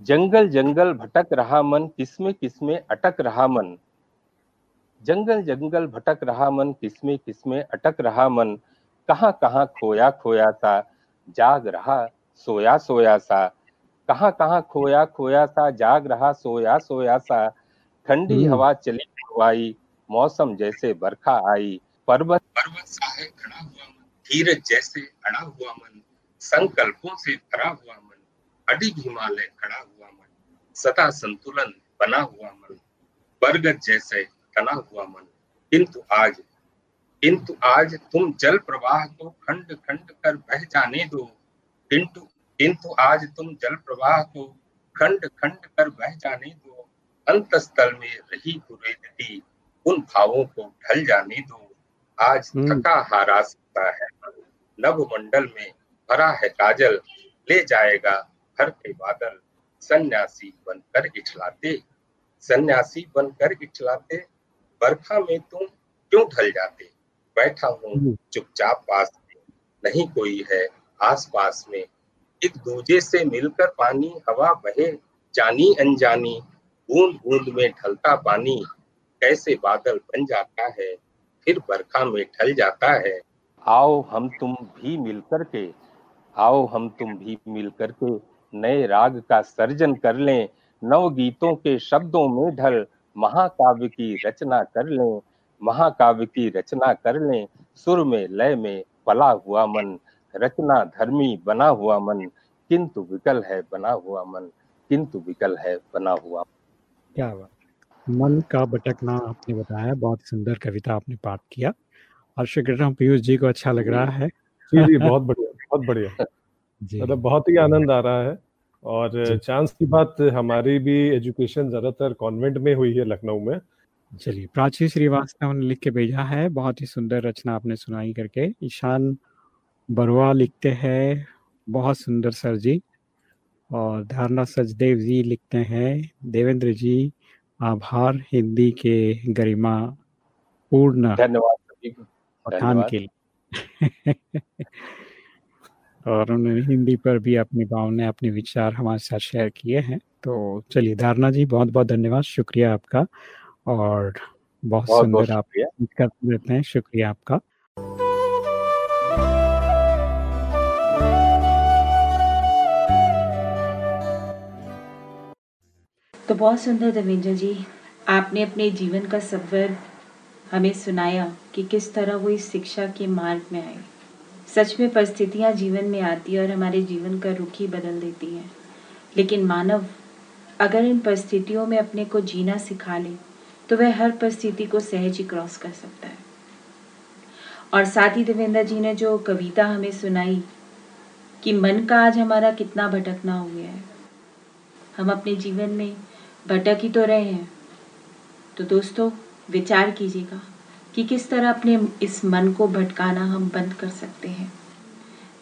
जंगल जंगल भटक रहा मन किसमें किसमें अटक रहा मन। जंगल जंगल भटक रहा मन किसमें किसमें अटक रहा मन। कहाँ कहाँ खोया खोया सा जाग रहा सोया सोया सा। कहाँ कहाँ खोया खोया सा जाग रहा सोया सोया सा। ठंडी हम्म। हवा चली हवाई मौसम जैसे बरखा आई पर्वत पर्वत सा है खड़ा हुआ धीरज जैसे अड़ा हुआ मन संकल्पों से भरा हुआ मन अडिग हिमालय खड़ा हुआ मन सदा संतुलन बना हुआ मन बरगद जैसे तना हुआ मन। किंतु आज किंतु आज तुम जल प्रवाह को खंड खंड कर बह जाने दो। किंतु किंतु आज तुम जल प्रवाह को खंड खंड कर बह जाने दो। अंतस्थल में रही कुरेदती उन भावों को ढल जाने दो। आज हम्म। थका हारा सकता है। नव मंडल में भरा है काजल ले जाएगा हर के बादल। सन्यासी बनकर इठलाते सन्यासी बनकर इठलाते बरखा में तुम क्यों ढल जाते? बैठा हूँ हम्म। चुपचाप पास में नहीं कोई है आस पास में। एक दूजे से मिलकर पानी हवा बहे जानी अनजानी बूंद बूंद में ढलता पानी। कैसे बादल बन जाता है फिर बरखा में ढल जाता है। आओ हम तुम भी मिलकर के, आओ हम तुम भी मिलकर के नए राग का सर्जन कर लें, नव गीतों के शब्दों में ढल महाकाव्य की रचना कर लें, महाकाव्य की रचना कर लें, सुर में, लय में पला हुआ मन, रचना धर्मी बना हुआ मन, किंतु विकल है, बना हुआ मन, किंतु विकल है, बना हुआ क्या बात। मन का भटकना आपने बताया, बहुत सुंदर कविता आपने पाठ किया। रहा हूँ पीयूष जी को अच्छा लग रहा है। जी जी बहुत बढ़िया बहुत बढ़िया। मतलब बहुत ही आनंद आ रहा है और चांस की बात हमारी भी एजुकेशन ज़्यादातर कॉन्वेंट में हुई है लखनऊ में। चलिए प्राची श्रीवास्तव ने लिख के भेजा है बहुत ही सुंदर रचना आपने सुनाई करके। ईशान बरुआ लिखते हैं बहुत सुंदर सर जी। और धारणा सचदेव जी लिखते हैं देवेंद्र जी आभार हिंदी के गरिमा पूर्ण। धन्यवाद पठान के लिए। और उन्होंने हिंदी पर भी अपनी भावनाएँ अपने विचार हमारे साथ शेयर किए हैं। तो चलिए धारणा जी बहुत बहुत धन्यवाद। शुक्रिया आपका। और बहुत बहुत सुंदर आप करते रहते हैं। शुक्रिया आपका। तो बहुत सुंदर देवेंद्र जी आपने अपने जीवन का सफ़र हमें सुनाया कि किस तरह वो इस शिक्षा के मार्ग में आए। सच में परिस्थितियाँ जीवन में आती है और हमारे जीवन का रुख ही बदल देती हैं। लेकिन मानव, अगर इन परिस्थितियों में अपने को जीना सिखा ले तो वह हर परिस्थिति को सहज ही क्रॉस कर सकता है। और साथ ही देवेंद्र जी ने जो कविता हमें सुनाई कि मन का आज हमारा कितना भटकना हो गया है। हम अपने जीवन में भटक ही तो रहे हैं। तो दोस्तों विचार कीजिएगा कि किस तरह अपने इस मन को भटकाना हम बंद कर सकते हैं।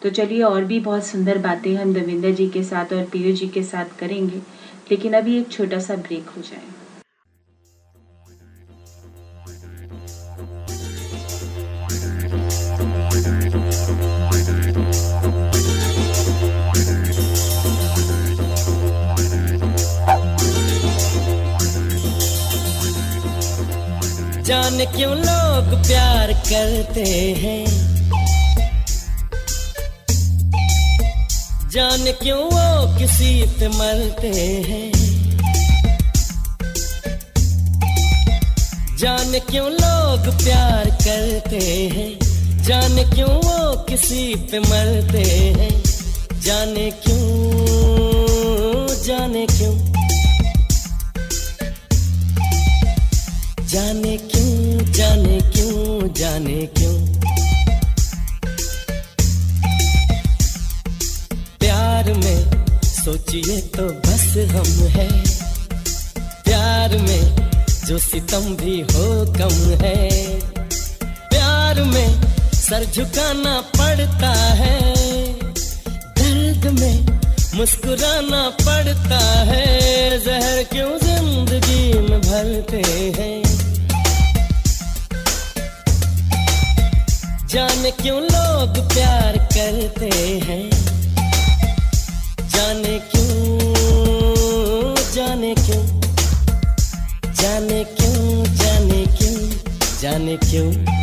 तो चलिए और भी बहुत सुंदर बातें हम दविंदर जी के साथ और पीयू जी के साथ करेंगे, लेकिन अभी एक छोटा सा ब्रेक हो जाए। जाने क्यों लोग प्यार करते हैं? जाने क्यों वो किसी पे मरते हैं? जाने क्यों लोग प्यार करते हैं? जाने क्यों वो किसी पे मरते हैं? जाने क्यों जाने क्यों? जाने क्यों जाने क्यों जाने क्यों? प्यार में सोचिए तो बस हम है। प्यार में जो सितम भी हो कम है। प्यार में सर झुकाना पड़ता है। दर्द में मुस्कुराना पड़ता है। जहर क्यों ज़िंदगी में भरते हैं? जाने क्यों लोग प्यार करते हैं? जाने क्यों जाने क्यों जाने क्यों जाने क्यों जाने क्यों? प्यार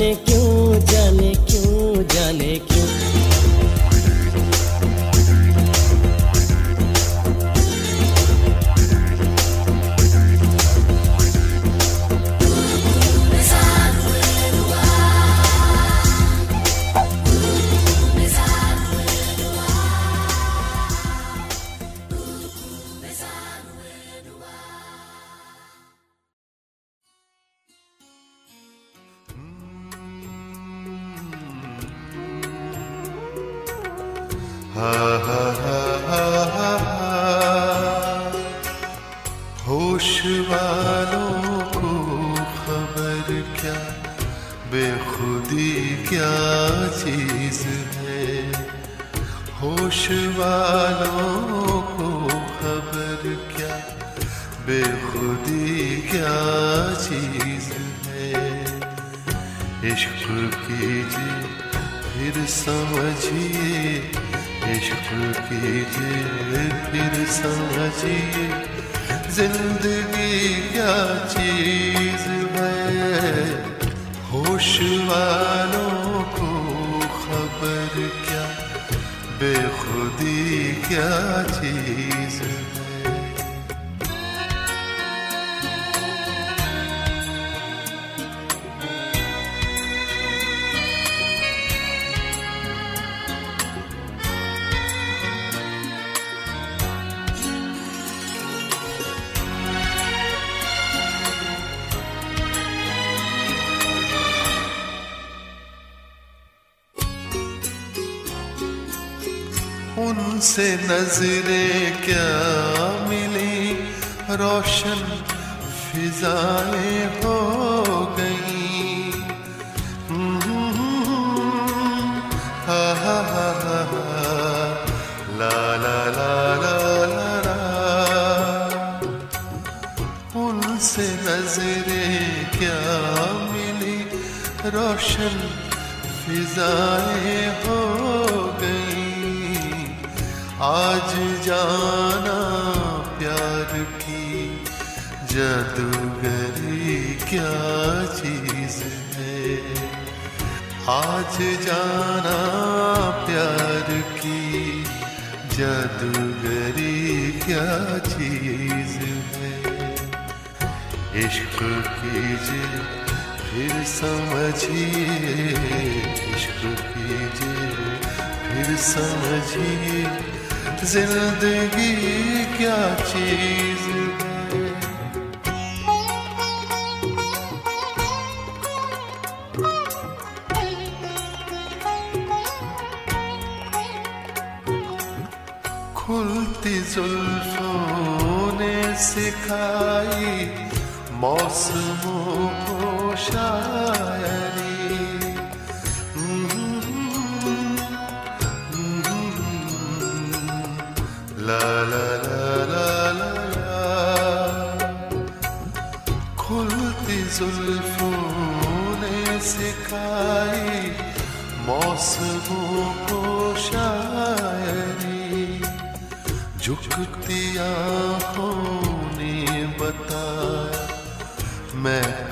make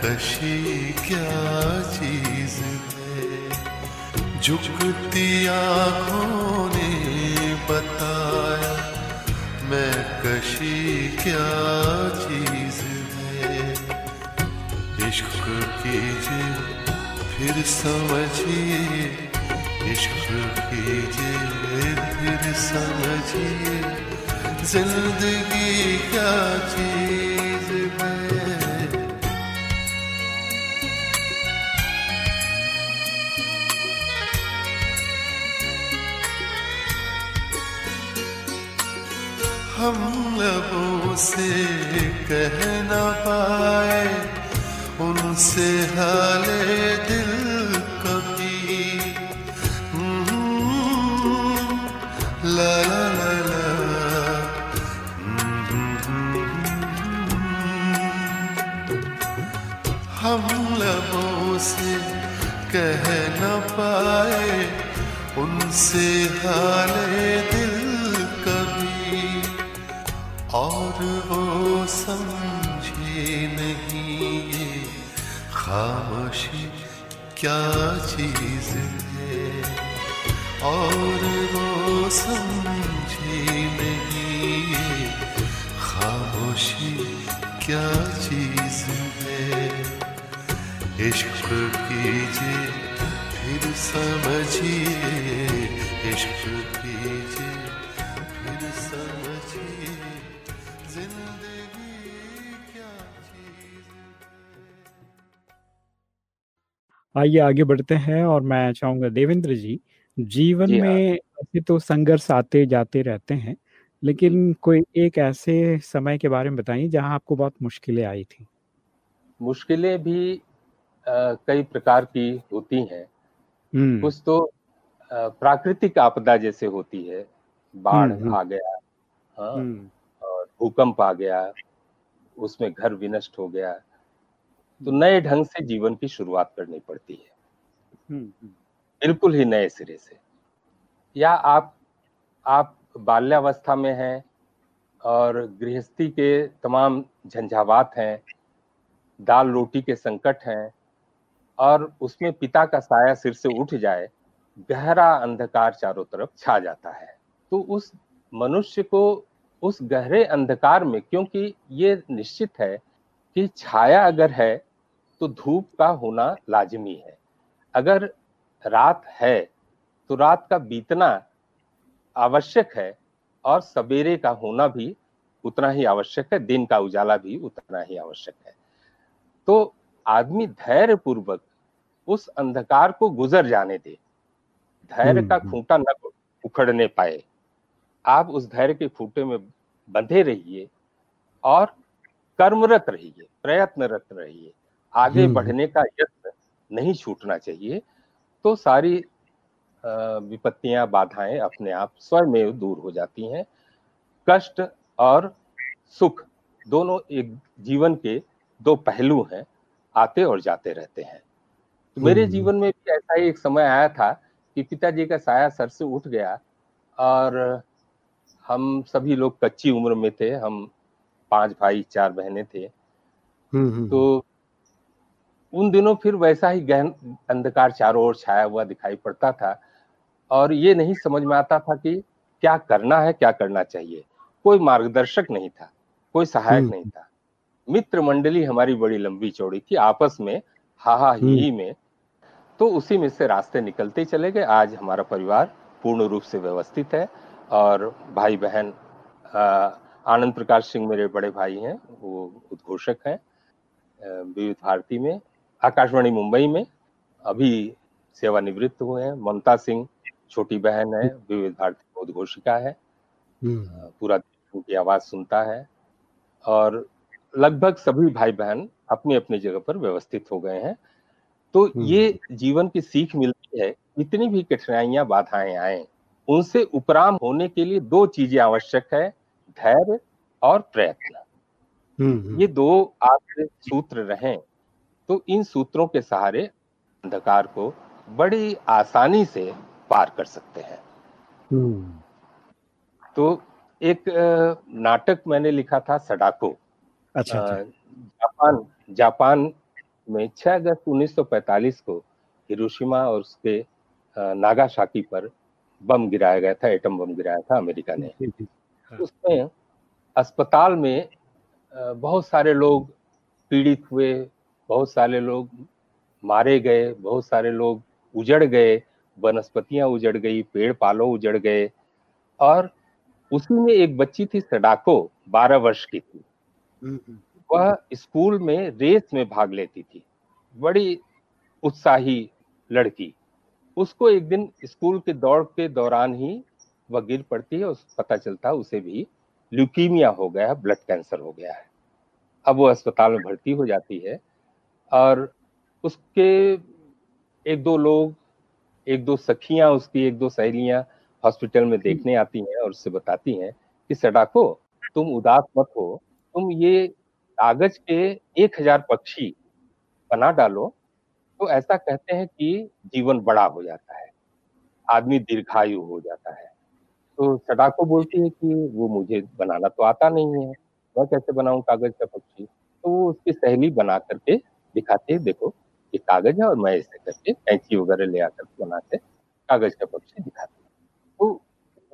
कशी क्या चीज़ है? झुकती आँखों ने बताया, मैं कशी क्या चीज़ है? इश्क कीजिए, फिर समझिए, इश्क कीजिए, फिर समझिए, ज़िंदगी क्या चीज़ से कह न पाए उनसे हाले दिल कभी। हम्म, ला ला ला ला। हम लबों से कह न पाए उनसे हाले दिल खामोशी क्या चीज़ है? और वो समझी नहीं खामोशी क्या चीज़ है? इश्क कीजिए, फिर समझिए। आइए आगे बढ़ते हैं और मैं चाहूँगा देवेंद्र जी जीवन जी हाँ। में ऐसे तो संघर्ष आते जाते रहते हैं लेकिन कोई एक ऐसे समय के बारे में बताइए जहाँ आपको बहुत मुश्किलें आई थी। मुश्किलें भी अ, कई प्रकार की होती हैं। कुछ तो प्राकृतिक आपदा जैसे होती है बाढ़। आ गया हाँ। और भूकंप आ गया उसमें घर विनष्ट हो गया तो नए ढंग से जीवन की शुरुआत करनी पड़ती है। हम्म, हम्म, बिल्कुल ही नए सिरे से। या आप आप बाल्यावस्था में हैं और गृहस्थी के तमाम झंझावात हैं दाल रोटी के संकट हैं और उसमें पिता का साया सिर से उठ जाए गहरा अंधकार चारों तरफ़ छा जाता है। तो उस मनुष्य को उस गहरे अंधकार में क्योंकि ये निश्चित है कि छाया अगर है तो धूप का होना लाजमी है। अगर रात है तो रात का बीतना आवश्यक है और सवेरे का होना भी उतना ही आवश्यक है दिन का उजाला भी उतना ही आवश्यक है। तो आदमी धैर्य पूर्वक उस अंधकार को गुजर जाने दे। धैर्य का हम्म, खूंटा न उखड़ने पाए। आप उस धैर्य के खूंटे में बंधे रहिए और कर्मरत रहिए प्रयत्नरत रहिए। आगे हम्म, बढ़ने का यत्न नहीं छूटना चाहिए तो सारी विपत्तियाँ बाधाएँ अपने आप स्वयं दूर हो जाती हैं। कष्ट और सुख दोनों एक जीवन के दो पहलू हैं आते और जाते रहते हैं। तो मेरे हम्म, जीवन में भी ऐसा ही एक समय आया था कि पिताजी का साया सर से उठ गया और हम सभी लोग कच्ची उम्र में थे हम पाँच भाई चार बहनें थे। हम्म, हम्म, तो उन दिनों फिर वैसा ही गहन अंधकार चारों ओर छाया हुआ दिखाई पड़ता था और ये नहीं समझ में आता था कि क्या करना है क्या करना चाहिए। कोई मार्गदर्शक नहीं था कोई सहायक हम्म, नहीं था। मित्र मंडली हमारी बड़ी लंबी चौड़ी थी आपस में हा हा ही ही में तो उसी में से रास्ते निकलते चले गए। आज हमारा परिवार पूर्ण रूप से व्यवस्थित है और भाई बहन आनंद प्रकाश सिंह मेरे बड़े भाई हैं वो उद्घोषक हैं विविध भारती में। आकाशवाणी मुंबई में अभी सेवानिवृत्त हुए हैं। ममता सिंह छोटी बहन है विविध भारती उद्घोषिका है। हम्म, पूरा देश उनकी आवाज़ सुनता है। और लगभग सभी भाई बहन अपनी अपनी जगह पर व्यवस्थित हो गए हैं। तो हम्म, ये जीवन की सीख मिलती है इतनी भी कठिनाइयाँ बाधाएँ आए उनसे उपराम होने के लिए दो चीज़ें आवश्यक है धैर्य और प्रयत्न। हम्म, ये दो आपके सूत्र रहें। तो इन सूत्रों के सहारे अंधकार को बड़ी आसानी से पार कर सकते हैं। हम्म, तो एक नाटक मैंने लिखा था सडाको। अच्छा अच्छा। जापान जापान में 6 अगस्त 1945 को हिरोशिमा और उसके नागासाकी पर बम गिराया गया था एटम बम गिराया था अमेरिका ने। हाँ। उसमें अस्पताल में बहुत सारे लोग पीड़ित हुए बहुत सारे लोग मारे गए बहुत सारे लोग उजड़ गए वनस्पतियाँ उजड़ गई पेड़ पालो उजड़ गए। और उसी में एक बच्ची थी सडाको 12 वर्ष की थी। हम्म, हम्म, वह स्कूल में रेस में भाग लेती थी। बड़ी उत्साही लड़की। उसको एक दिन स्कूल के दौड़ के दौरान ही वह गिर पड़ती है उस पता चलता है उसे भी ल्यूकीमिया हो गया है ब्लड कैंसर हो गया है। अब वो अस्पताल में भर्ती हो जाती है। और उसके एक दो लोग एक दो सखियाँ उसकी एक दो सहेलियाँ हॉस्पिटल में देखने आती हैं और उससे बताती हैं कि सडाको तुम उदास मत हो। तुम ये कागज़ के एक हज़ार पक्षी बना डालो तो ऐसा कहते हैं कि जीवन बड़ा हो जाता है। आदमी दीर्घायु हो जाता है। तो सडाको बोलती है कि वो मुझे बनाना तो आता नहीं है। मैं कैसे बनाऊँ कागज़ का पक्षी? तो वो उसकी सहेली बना करके दिखाते है देखो ये कागज़ है और मैं इसे करके कैंची वगैरह ले आकर बनाते कागज़ का पक्षी दिखाते तो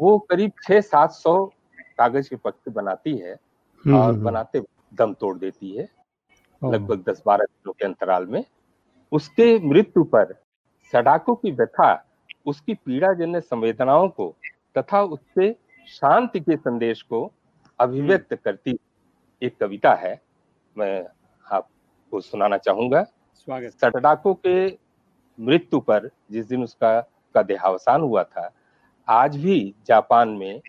वो करीब छह सात सौ कागज़ के पक्षी बनाती है हम्म, और हम्म, बनाते दम तोड़ देती है लगभग दस बारह किलो के अंतराल में। उसके मृत्यु पर सडाको की व्यथा उसकी पीड़ा जन्य संवेदनाओं को तथा उसके शांति के संदेश को अभिव्यक्त करती एक कविता है मैं आपको सुनाना चाहूँगा। स्वागत। सडाको के मृत्यु पर जिस दिन उसका का देहावसान हुआ था आज भी जापान में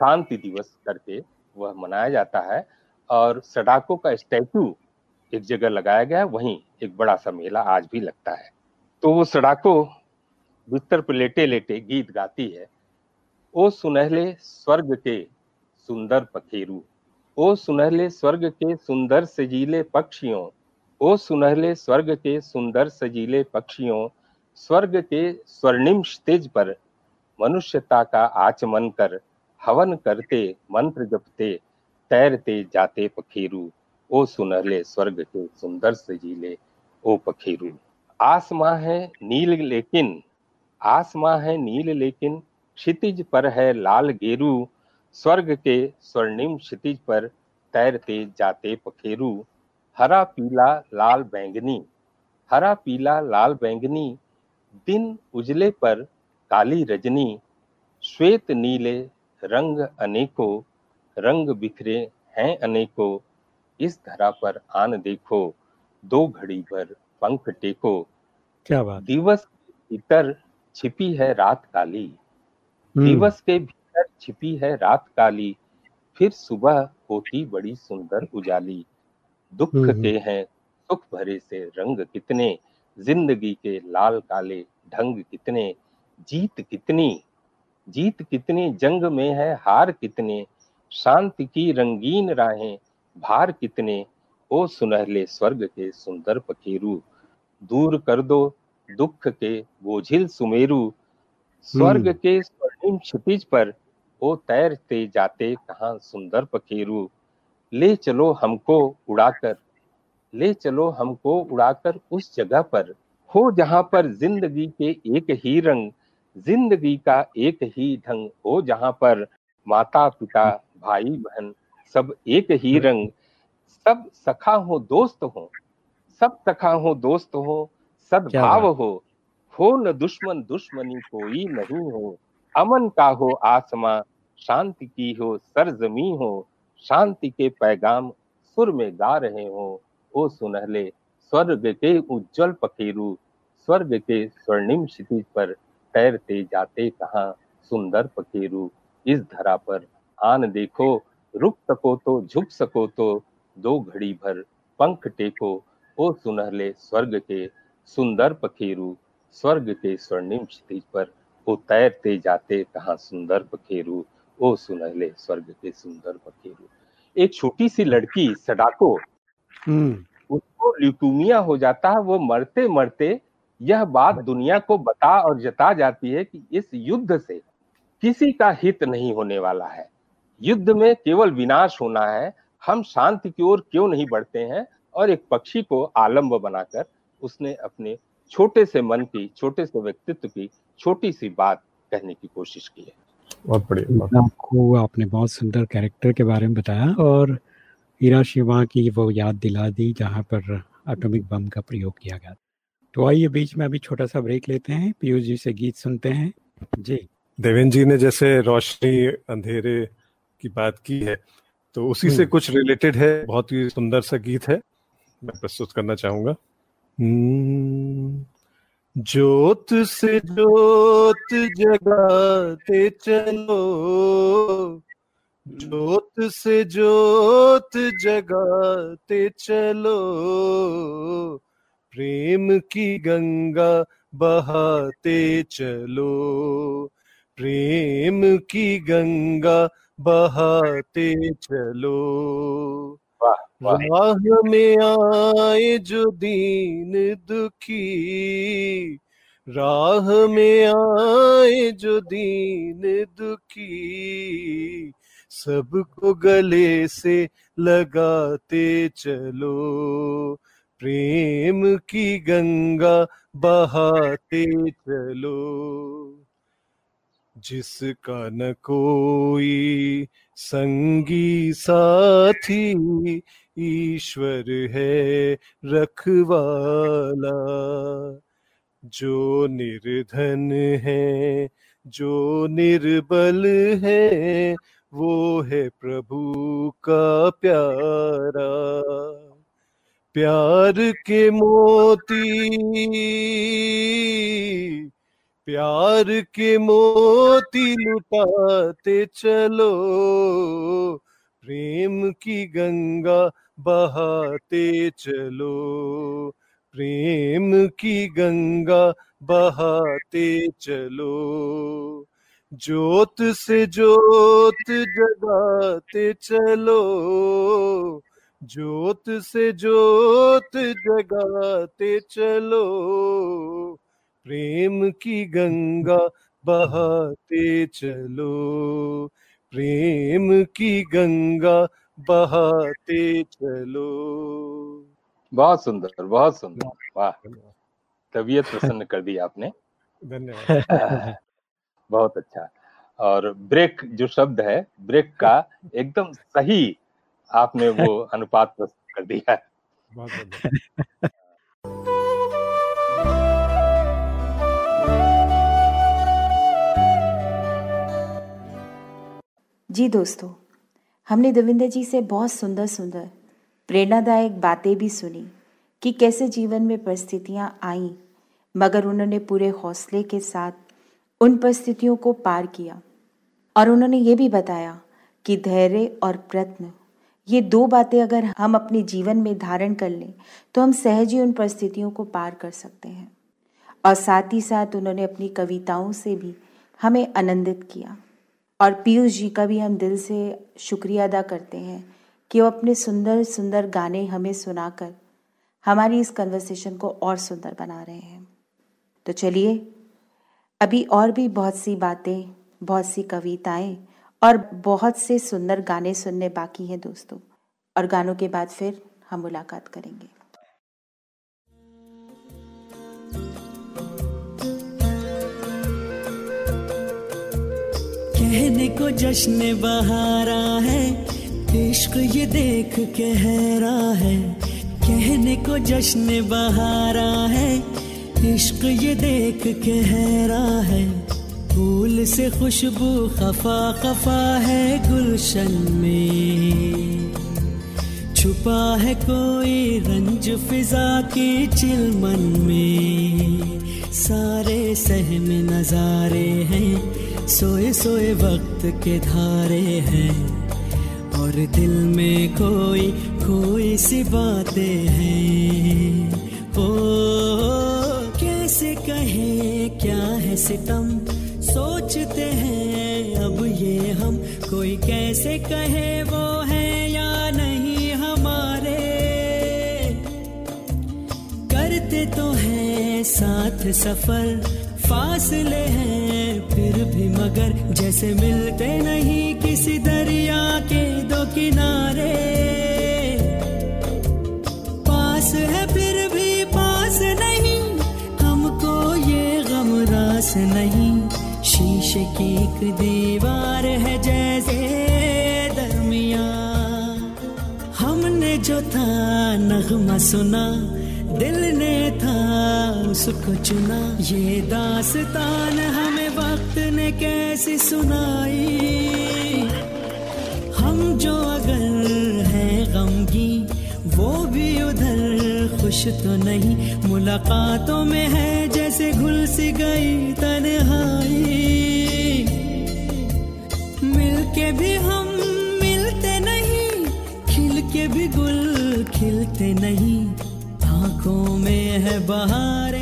शांति दिवस करके वह मनाया जाता है और सडाको का स्टैचू एक जगह लगाया गया वहीं एक बड़ा सा मेला आज भी लगता है। तो वो सडाको बिस्तर पर लेटे लेटे गीत गाती है। ओ सुनहले स्वर्ग के सुंदर पखेरु ओ सुनहले स्वर्ग के सुंदर सजीले पक्षियों ओ सुनहले स्वर्ग के सुंदर सजीले पक्षियों, स्वर्ग के स्वर्णिम स्तेज पर मनुष्यता का आचमन कर, हवन करते, मंत्र जपते, तैरते जाते पखेरु। ओ सुनहले स्वर्ग के सुंदर सजीले, ओ पखेरु। आसमां है नील लेकिन, आसमां है नील लेकिन, क्षितिज पर है लाल गेरू। स्वर्ग के स्वर्णिम क्षितिज पर तैरते जाते पखेरु। हरा पीला लाल बैंगनी। हरा पीला लाल बैंगनी दिन उजले पर काली रजनी श्वेत नीले रंग अनेकों रंग बिखरे हैं अनेकों इस धरा पर आन देखो दो घड़ी भर पंख टेको। क्या बात दिवस भीतर छिपी है रात काली। हम्म, दिवस के भीतर छिपी है रात काली फिर सुबह होती बड़ी सुंदर उजाली। दुख हम्म, हम्म। के हैं सुख भरे से रंग कितने ज़िंदगी के लाल काले ढंग कितने जीत कितनी जीत कितनी जंग में है हार कितने शांति की रंगीन राहें भार कितने ओ सुनहले स्वर्ग के सुंदर पखेरु दूर कर दो दुख के बोझिल सुमेरु स्वर्ग हम्म। के स्वर्णिम क्षितिज पर ओ तैरते जाते कहाँ सुंदर पखेरु ले चलो हमको उड़ाकर ले चलो हमको उड़ाकर उस जगह पर। हो जहाँ पर ज़िंदगी के एक ही रंग ज़िंदगी का एक ही ढंग हो जहाँ पर माता पिता भाई बहन सब एक ही रंग। सब सखा हो दोस्त हो सब सखा हो दोस्त हो सद्भाव। हो हो न दुश्मन दुश्मनी कोई नहीं हो। अमन का हो आसमां शांति की हो सरजमी हो। शांति के पैगाम सुर में गा रहे हो, ओ सुनहले स्वर्ग के उज्जवल पखेरु स्वर्ग के स्वर्णिम क्षितिज पर तैरते जाते कहा सुंदर पखेरु इस धरा पर आन देखो, रुक सको तो झुक सको तो दो घड़ी भर पंख टेको, ओ सुनहले स्वर्ग के सुंदर पखेरु स्वर्ग के स्वर्णिम क्षितिज पर वो तैरते जाते कहा सुंदर पखेरु ओ सुनहले स्वर्ग के सुंदर पखेरु एक छोटी सी लड़की सडाको हम्म, उसको ल्यूकीमिया हो जाता है वो मरते मरते यह बात दुनिया को बता और जता जाती है कि इस युद्ध से किसी का हित नहीं होने वाला है। युद्ध में केवल विनाश होना है हम शांति की ओर क्यों नहीं बढ़ते हैं? और एक पक्षी को आलम्ब बनाकर उसने अपने छोटे से मन की छोटे से व्यक्तित्व की छोटी सी बात कहने की कोशिश की है। बहुत बढ़िया आपको आपने बहुत सुंदर कैरेक्टर के बारे में बताया और हिराशिमा की वो याद दिला दी जहाँ पर एटॉमिक बम का प्रयोग किया गया तो आइए बीच में अभी छोटा सा ब्रेक लेते हैं पीयूष जी से गीत सुनते हैं। जी। देवेंद्र जी ने जैसे रोशनी अंधेरे की बात की है तो उसी से हम्म। कुछ रिलेटेड है बहुत ही सुंदर सा गीत है। मैं प्रस्तुत करना चाहूँगा। ज्योत से ज्योत जगाते चलो। ज्योत से ज्योत जगाते चलो। प्रेम की गंगा बहाते चलो। प्रेम की गंगा बहाते चलो। राह में आए जो दीन दुखी, राह में आए जो दीन दुखी, सबको गले से लगाते चलो, प्रेम की गंगा बहाते चलो। जिसका न कोई संगी साथी ईश्वर है रखवाला। जो निर्धन है, जो निर्बल है, वो है प्रभु का प्यारा। प्यार के मोती प्यार के मोती लुटाते चलो, प्रेम की गंगा बहाते चलो, प्रेम की गंगा बहाते चलो। ज्योत से ज्योत जगाते चलो ज्योत से ज्योत जगाते चलो। प्रेम की गंगा बहाते चलो। प्रेम की गंगा बहाते चलो। बहुत सुंदर बहुत सुंदर। वाह। तबीयत प्रसन्न कर दी आपने। धन्यवाद। बहुत अच्छा। और ब्रेक जो शब्द है ब्रेक का एकदम सही आपने वो अनुपात प्रस्तुत कर दिया। जी दोस्तों, हमने देविंदर जी से बहुत सुंदर सुंदर प्रेरणादायक बातें भी सुनी कि कैसे जीवन में परिस्थितियाँ आईं, मगर उन्होंने पूरे हौसले के साथ उन परिस्थितियों को पार किया। और उन्होंने ये भी बताया कि धैर्य और प्रयत्न, ये दो बातें अगर हम अपने जीवन में धारण कर लें तो हम सहज ही उन परिस्थितियों को पार कर सकते हैं। और साथ ही साथ उन्होंने अपनी कविताओं से भी हमें आनंदित किया। और पीयूष जी का भी हम दिल से शुक्रिया अदा करते हैं कि वो अपने सुंदर सुंदर गाने हमें सुनाकर हमारी इस कन्वर्सेशन को और सुंदर बना रहे हैं। तो चलिए, अभी और भी बहुत सी बातें, बहुत सी कविताएँ और बहुत से सुंदर गाने सुनने बाकी हैं दोस्तों। और गानों के बाद फिर हम मुलाकात करेंगे। कहने को जश्न बहारा है। इश्क ये देख के हैरा है। कहने को जश्न बहारा है। इश्क ये देख के हैरा है। फूल से खुशबू खफा खफा है गुलशन में। छुपा है कोई रंज फिजा के चिलमन में। सारे सहम नजारे हैं सोए सोए वक्त के धारे हैं। और दिल में कोई कोई सी बातें हैं। ओ, कैसे कहे, क्या है सितम? सोचते हैं, अब ये हम। कोई कैसे कहे, वो है या नहीं हमारे? करते तो हैं साथ सफ़र फासले हैं फिर भी मगर जैसे मिलते नहीं किसी दरिया के दो किनारे। पास है फिर भी पास नहीं, हमको ये गम रास नहीं। शीशे की एक दीवार है जैसे दरमिया। हमने जो था नगमा सुना दिल ने था उसको चुना ये दास्तान हमें वक्त ने कैसी सुनाई? हम जो अगर हैं गमगी, वो भी उधर खुश तो नहीं। मुलाकातों में है जैसे घुल सी गई तन्हाई। मिलके भी हम मिलते नहीं खिल के भी गुल खिलते नहीं। आँखों में है बहारे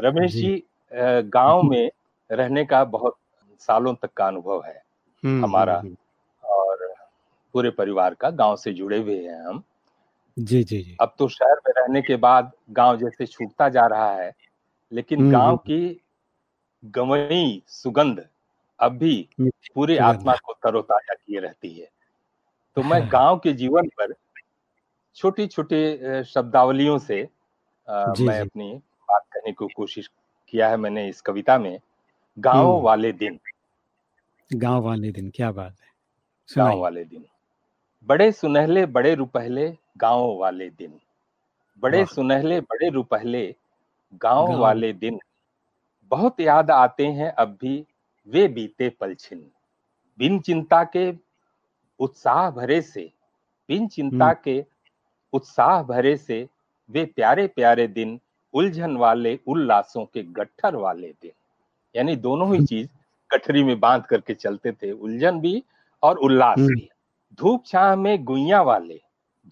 रमेश जी। जी गाँव में रहने का बहुत सालों तक का अनुभव है हम्म, हमारा हम्म, और पूरे परिवार का गाँव से जुड़े हुए हैं हम जी जी जी अब तो शहर में रहने के बाद गाँव जैसे छूटता जा रहा है लेकिन हम्म, गाँव हम्म। की गंवई सुगंध अब भी पूरे आत्मा को तरोताजा किए रहती है तो मैं। गाँव के जीवन पर छोटी छोटी शब्दावलियों से जी, मैं अपनी बात करने की कोशिश किया है मैंने इस कविता में गाँव हम्म। वाले दिन। गाँव वाले दिन क्या बात है। गाँव वाले दिन। बड़े सुनहले बड़े रुपहले गाँव वाले दिन। बड़े सुनहले बड़े रुपहले गाँव वाले दिन। बहुत याद आते हैं अब भी वे बीते पल छिन। बिन चिंता के उत्साह भरे से बिन चिंता हम्म। के उत्साह भरे से वे प्यारे प्यारे दिन उलझन वाले उल्लासों के गट्ठर वाले दिन। यानी दोनों ही चीज़ कठरी में बाँध करके चलते थे उलझन भी और उल्लास हम्म। भी। धूप छाह में गुइया वाले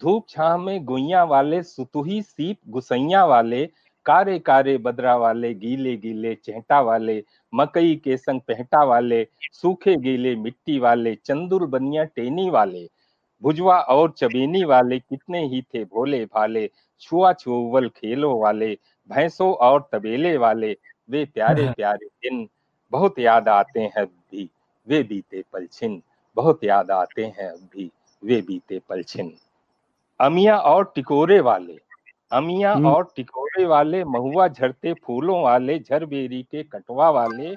धूप छाह में गुइया वाले सुतुही सीप गुसैया वाले कारे कारे बदरा वाले गीले गीले चेहटा वाले मकई के संग पहटा वाले सूखे गीले मिट्टी वाले चंदुल बनिया टेनी वाले भुजवा और चबेनी वाले कितने ही थे भोले भाले छुआ छुअल खेलों वाले भैंसों और तबेले वाले वे प्यारे हाँ। प्यारे दिन बहुत याद आते हैं अब भी वे बीते पल छिन बहुत याद आते हैं अब भी वे बीते पल छिन अमिया और टिकोरे वाले अमिया। और टिकोरे वाले महुआ झरते फूलों वाले झरबेरी के कटवा वाले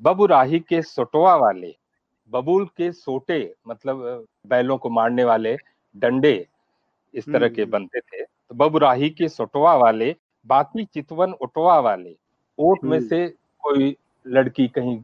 बबुराही के सोटवा वाले बबूल के सोटे मतलब बैलों को मारने वाले डंडे इस तरह के। बनते थे तो बबुराही के सोटवा वाले बाकी चितवन उटवा वाले ओट में हम्म। से कोई लड़की कहीं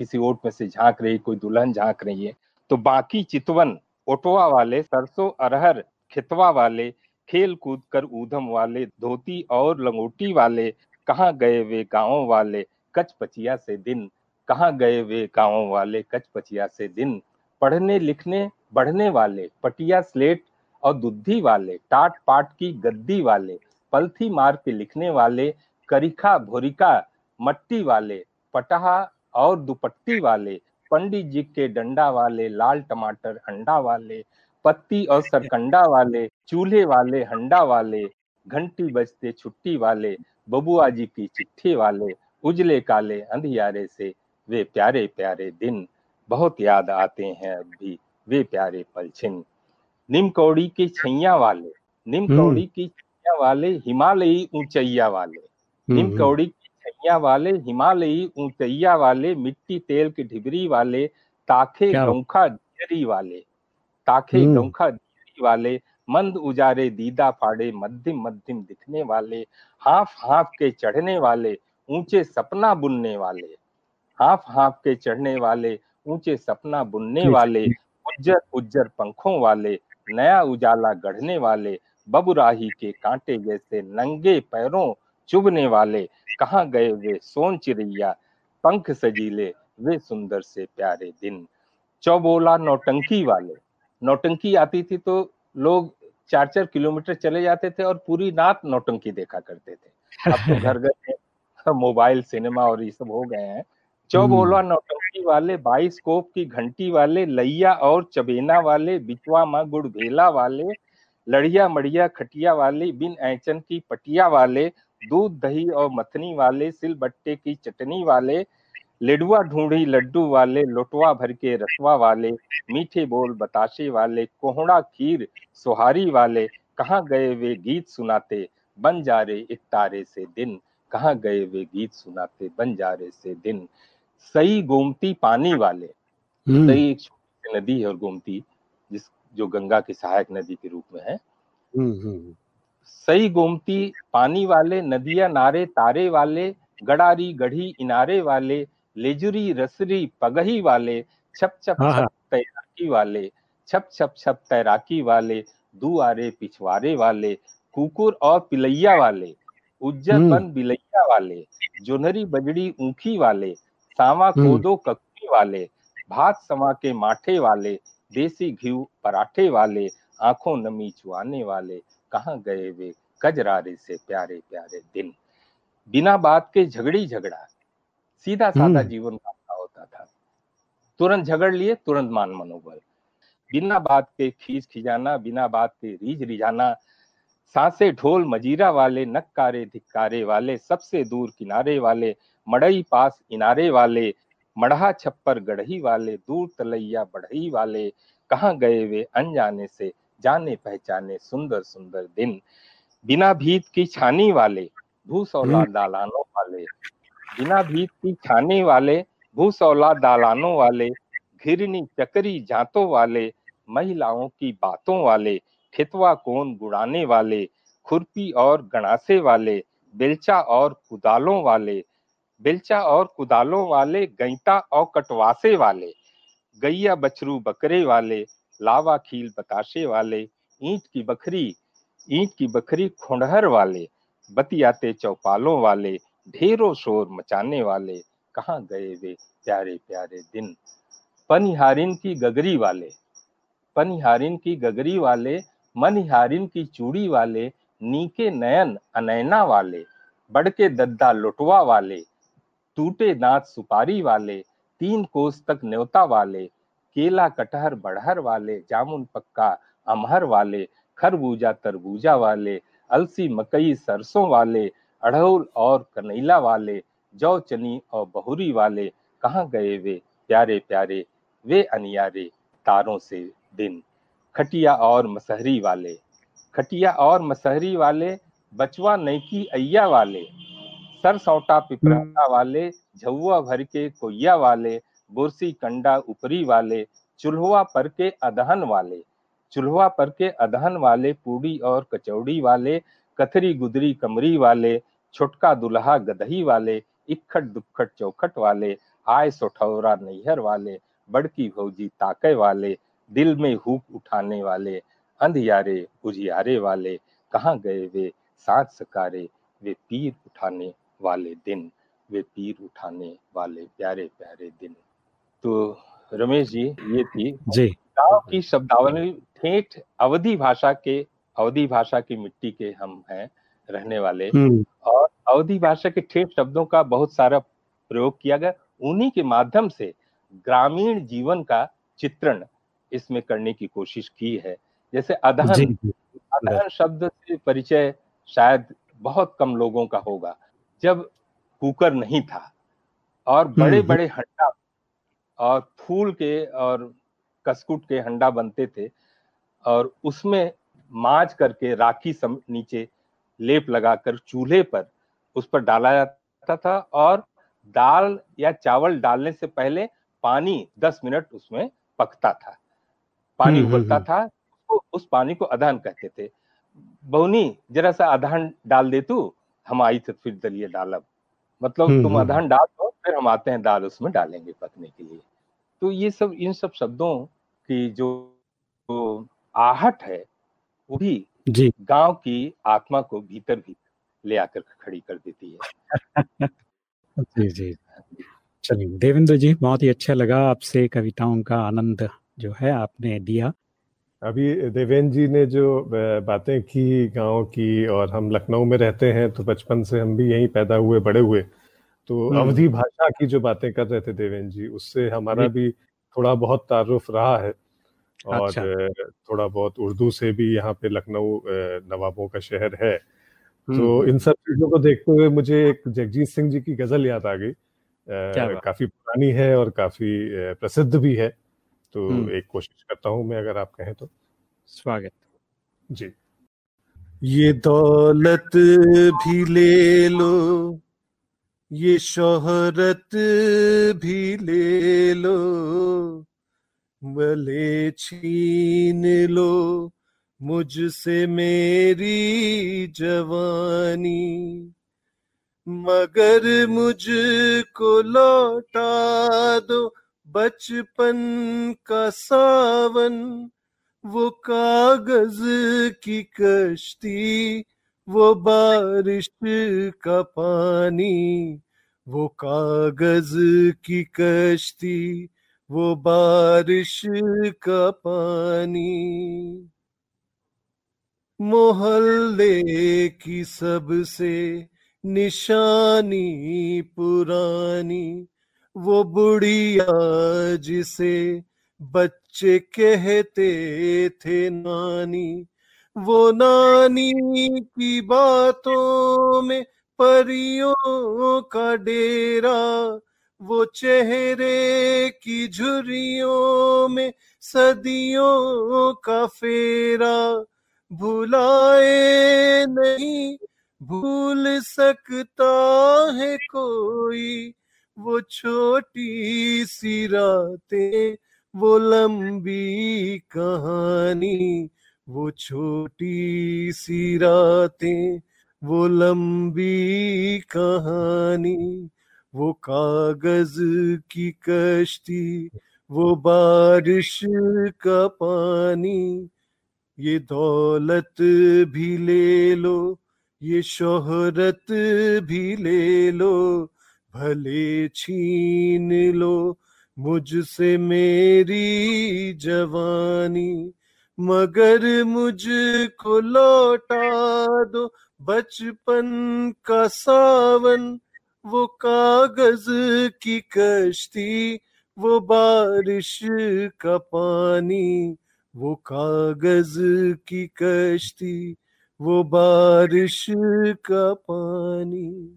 किसी ओट में से झाँक रही कोई दुल्हन झाँक रही है तो बाकी चितवन ओटवा वाले सरसों अरहर खेतवा वाले खेल कूद कर ऊधम वाले धोती और लंगोटी वाले कहाँ गए वे गाँव वाले कच पचिया से दिन कहाँ गए वे गाँव वाले कच पचिया से दिन पढ़ने लिखने बढ़ने वाले पटिया स्लेट और दुद्धि वाले टाट पाट की गद्दी वाले, पलथी मार के लिखने वाले, करिखा भोरिका मट्टी वाले, पटहा और दुपट्टी वाले, पंडित जी के डंडा वाले, लाल टमाटर अंडा वाले, पत्ती और सरकंडा वाले, चूल्हे वाले, हंडा वाले, घंटी बजते छुट्टी वाले, बबुआ जी की चिट्ठी वाले, उजले काले अंधियारे से, वे प्यारे प्यारे दिन, बहुत याद आते हैं अब भी, वे प्यारे पल छिन निम कौड़ी की छैया वाले निम हम्म। कौड़ी की छैया वाले हिमालयी ऊंचैया वाले निम हम्म, कौड़ी की छैया वाले हिमालयी ऊंचैया वाले मिट्टी तेल की ढिबरी वाले ताखे। गौखा दियरी वाले ताखे हम्म। गौखा दियरी वाले मंद उजारे दीदा फाड़े मध्यम मध्यम दिखने वाले हाफ़ हाफ़ के चढ़ने वाले ऊँचे सपना बुनने वाले हाफ़ हाफ़ के चढ़ने वाले ऊँचे सपना बुनने वाले उज्जर उज्जर पंखों वाले नया उजाला गढ़ने वाले बबुराही के कांटे जैसे नंगे पैरों चुभने वाले कहाँ गए वे सोन चिड़ैया पंख सजीले वे सुंदर से प्यारे दिन। चौबोला नौटंकी वाले नौटंकी आती थी तो लोग चार चार किलोमीटर चले जाते थे और पूरी रात नौटंकी देखा करते थे। अब तो घर घर में मोबाइल सिनेमा और ये सब हो गए हैं। चौबोला नौटंकी वाले बाईस कोप की घंटी वाले लैया और चबेना वाले बिचवा माँ गुड़ भेला वाले लड़िया मड़िया खटिया वाले बिन ऐचन की पटिया वाले दूध दही और मथनी वाले सिल बट्टे की चटनी वाले लेडुआ ढूंढी लड्डू वाले लोटवा भर के रसवा वाले मीठे बोल बताशे वाले कोहड़ा खीर सुहारी वाले कहाँ गए वे गीत सुनाते बन जा रे एक तारे से दिन कहाँ गए वे गीत सुनाते बन जा रे से दिन। सई गोमती पानी वाले हम्म, सई एक छोटी नदी है और गोमती जिस जो गंगा की सहायक नदी के रूप में है हम्म, हम्म, सई गोमती पानी वाले नदिया नारे तारे वाले गड़ारी गढ़ी इनारे वाले लेजुरी रसरी पगही वाले छप छप हाँ, हाँ। छप तैराकी वाले छप छप छप तैराकी वाले दुआरे पिछवारे वाले कुकुर और पिलैया वाले उज्जर। बन बिलैया वाले जोनरी बजड़ी ऊखी वाले सावा हम्म। कोदो ककड़ी वाले भात समा के माठे वाले देसी घी पराठे वाले आँखों नमी चुआने वाले कहाँ गए वे कजरारे से प्यारे प्यारे दिन बिना बात के झगड़ी झगड़ा सीधा साधा हम्म। जीवन का होता था तुरंत झगड़ लिए तुरंत मान मनोबल बिना बात के खींच खिजाना बिना बात के रीझ रिझाना सांसे ढोल मजीरा वाले नक्कारे धिक्कारे वाले सबसे दूर किनारे वाले मड़ई पास इनारे वाले मढ़ा छप्पर गढ़ई वाले दूर तलैया बढ़ई वाले कहाँ गए वे अनजाने से जाने पहचाने सुंदर सुंदर दिन। बिना भीत की छानी वाले भूसौला दालानों वाले। बिना भीत की छानी वाले भूसौला दालानों वाले घिरनी चकरी जातों वाले महिलाओं की बातों वाले खेतवा कोन गुड़ाने वाले खुरपी और गणासे वाले बेलचा और कुदालों वाले बेलचा और कुदालों वाले गैता और कटवासे वाले, गैया बछरू बकरे वाले, लावा खील बताशे वाले, ईंट की बखरी, ईंट की बखरी खुंडहर वाले, बतियाते चौपालों वाले, ढेरों शोर मचाने वाले, कहाँ गए वे प्यारे प्यारे दिन? पनिहारिन की गगरी वाले, पनिहारिन की गगरी वाले, मनिहारिन की चूड़ी वाले, नीके नयन अनैना वाले, बड़के दद्दा लुटवा वाले टूटे दांत सुपारी वाले, तीन कोस तक न्योता वाले, केला कटहर बढ़हर वाले, जामुन पक्का अमहर वाले, खरबूजा तरबूजा वाले, अलसी मकई सरसों वाले, अड़हुल और कनैला वाले, जौ, चनी और बहुरी वाले, कहाँ गए वे? प्यारे प्यारे, वे अनियारे, तारों से दिन। खटिया और मसहरी वाले, खटिया और मसहरी वाले, बचवा नैकी अय्या वाले सर सौटा पिपराता वाले झुआ भर के कोय्या वाले बुरसी कंडा उपरी वाले चूल्हा पर के अदहन वाले चूल्हा पर के अदहन वाले पूड़ी और कचौड़ी वाले कथरी गुदरी कमरी वाले छुटका दुल्हा गदही वाले इक्खट दुखट चौखट वाले आय सोठौरा नैहर वाले बड़की भौजी ताके वाले दिल में हुक उठाने वाले अंधियारे उजियारे वाले कहाँ गए वे साथ सकारे वे पीर उठाने वाले दिन वे पीर उठाने वाले प्यारे प्यारे दिन। तो रमेश जी ये थी। जी। गाँव की शब्दावली ठेठ अवधि भाषा के अवधि भाषा की मिट्टी के हम हैं रहने वाले। हम्म, और अवधि भाषा के ठेठ शब्दों का बहुत सारा प्रयोग किया गया। उन्हीं के माध्यम से ग्रामीण जीवन का चित्रण इसमें करने की कोशिश की है। जैसे जी। अदहन शब्द से परिचय शायद बहुत कम लोगों का होगा। जब कुकर नहीं था और बड़े हम्म, बड़े हंडा और फूल के और कसकुट के हंडा बनते थे और उसमें माज करके राखी सम नीचे लेप लगाकर चूल्हे पर उस पर डाला जाता था और दाल या चावल डालने से पहले पानी 10 मिनट उसमें पकता था। पानी हम्म, हम्म, उबलता हम्म। था उसको उस पानी को अदहन कहते थे। बहुनी जरा सा अदहन डाल दे तू हम आई थे फिर दलिए डालब मतलब हम्म, तुम हम्म। अदहन डाल दो फिर हम आते हैं दाल उसमें डालेंगे पकने के लिए। तो ये सब इन सब शब्दों की जो, जो आहट है वो भी जी। गाँव की आत्मा को भीतर भी ले आकर खड़ी कर देती है। जी जी। चलिए देवेंद्र जी बहुत ही अच्छा लगा आपसे कविताओं का आनंद जो है आपने दिया। अभी देवेंद्र जी ने जो बातें की गाँव की और हम लखनऊ में रहते हैं तो बचपन से हम भी यहीं पैदा हुए बड़े हुए। तो हम्म। अवधि भाषा की जो बातें कर रहे थे देवेंद्र जी उससे हमारा भी थोड़ा बहुत तारुफ रहा है। और अच्छा। थोड़ा बहुत उर्दू से भी यहाँ पे लखनऊ नवाबों का शहर है। तो हम्म, इन सब चीज़ों को देखते हुए मुझे एक जगजीत सिंह जी की गज़ल याद आ गई। काफ़ी पुरानी है और काफ़ी प्रसिद्ध भी है। तो। एक कोशिश करता हूँ मैं अगर आप कहें तो। स्वागत। जी। ये दौलत भी ले लो ये शोहरत भी ले लो भले छीन लो मुझसे मेरी जवानी मगर मुझको लौटा दो। बचपन का सावन, वो कागज़ की कश्ती, वो बारिश का पानी, वो कागज़ की कश्ती, वो बारिश का पानी। मोहल्ले की सबसे निशानी पुरानी वो बुढ़िया जिसे बच्चे कहते थे नानी। वो नानी की बातों में परियों का डेरा, वो चेहरे की झुरियों में सदियों का फेरा। भुलाए नहीं, भूल सकता है कोई वो छोटी सी रातें, वो लंबी कहानी, वो छोटी सी रातें, वो लंबी कहानी, वो कागज़ की कश्ती, वो बारिश का पानी, ये दौलत भी ले लो, ये शोहरत भी ले लो भले छीन लो मुझसे मेरी जवानी, मगर मुझको लौटा दो बचपन का सावन। वो कागज़ की कश्ती, वो बारिश का पानी, वो कागज़ की कश्ती, वो बारिश का पानी।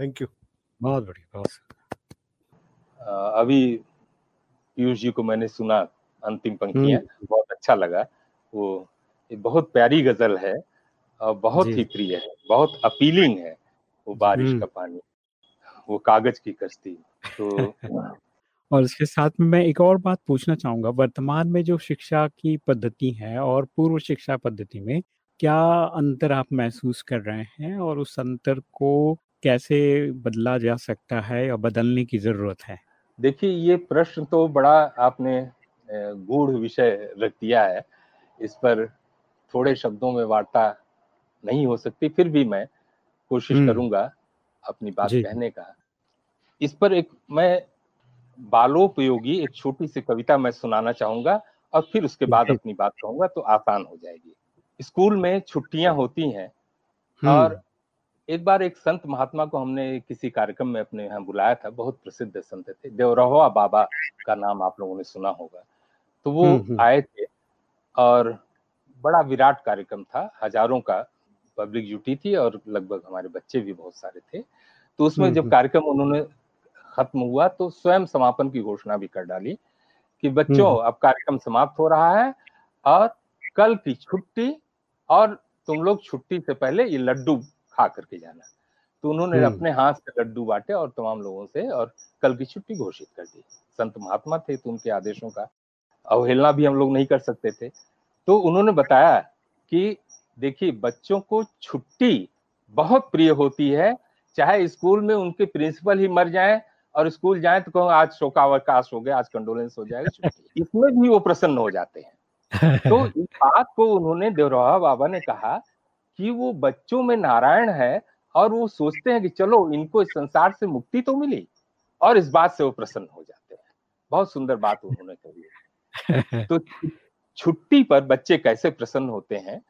थैंक यू बहुत बढ़िया बहुत अभी पीयूष जी को मैंने सुना अंतिम पंक्तियाँ। बहुत अच्छा लगा। वो ये बहुत प्यारी गज़ल है और बहुत ही प्रिय है बहुत अपीलिंग है वो बारिश हम्म। का पानी। वो कागज़ की कश्ती तो और इसके साथ में मैं एक और बात पूछना चाहूँगा वर्तमान में जो शिक्षा की पद्धति है और पूर्व शिक्षा पद्धति में क्या अंतर आप महसूस कर रहे हैं और उस अंतर को कैसे बदला जा सकता है या बदलने की ज़रूरत है? देखिए ये प्रश्न तो बड़ा आपने गूढ़ विषय रख दिया है। इस पर थोड़े शब्दों में वार्ता नहीं हो सकती फिर भी मैं कोशिश हम्म। करूँगा अपनी बात कहने का। इस पर एक मैं बालोपयोगी एक छोटी सी कविता मैं सुनाना चाहूँगा और फिर उसके बाद अपनी बात कहूँगा तो आसान हो जाएगी। स्कूल में छुट्टियाँ होती हैं हम्म, और एक बार एक संत महात्मा को हमने किसी कार्यक्रम में अपने यहाँ बुलाया था बहुत प्रसिद्ध संत थे देवरहोआ बाबा का नाम आप लोगों ने सुना होगा तो वो हम्म, हम्म। आए थे और बड़ा विराट कार्यक्रम था हज़ारों का पब्लिक ड्यूटी थी और लगभग हमारे बच्चे भी बहुत सारे थे तो उसमें हम्म, जब। कार्यक्रम उन्होंने खत्म हुआ तो स्वयं समापन की घोषणा भी कर डाली कि बच्चों। अब कार्यक्रम समाप्त हो रहा है और कल की छुट्टी और तुम लोग छुट्टी से पहले ये लड्डू खा करके जाना। तो उन्होंने हम्म। अपने हाथ से लड्डू बांटे और तमाम लोगों से और कल की छुट्टी घोषित कर दी। संत महात्मा थे तो उनके आदेशों का अवहेलना भी हम लोग नहीं कर सकते थे। तो उन्होंने बताया कि देखिए बच्चों को छुट्टी बहुत प्रिय होती है। चाहे स्कूल में उनके प्रिंसिपल ही मर जाएँ और स्कूल जाए तो कहो आज शोकावकाश हो गया आज कंडोलेंस हो जाएगा इसमें भी वो प्रसन्न हो जाते हैं। तो इस बात को उन्होंने देवरोहा बाबा ने कहा कि वो बच्चों में नारायण है और वो सोचते हैं कि चलो इनको इस संसार से मुक्ति तो मिली और इस बात से वो प्रसन्न हो जाते हैं। बहुत सुंदर बात उन्होंने कही है। तो छुट्टी पर बच्चे कैसे प्रसन्न होते हैं?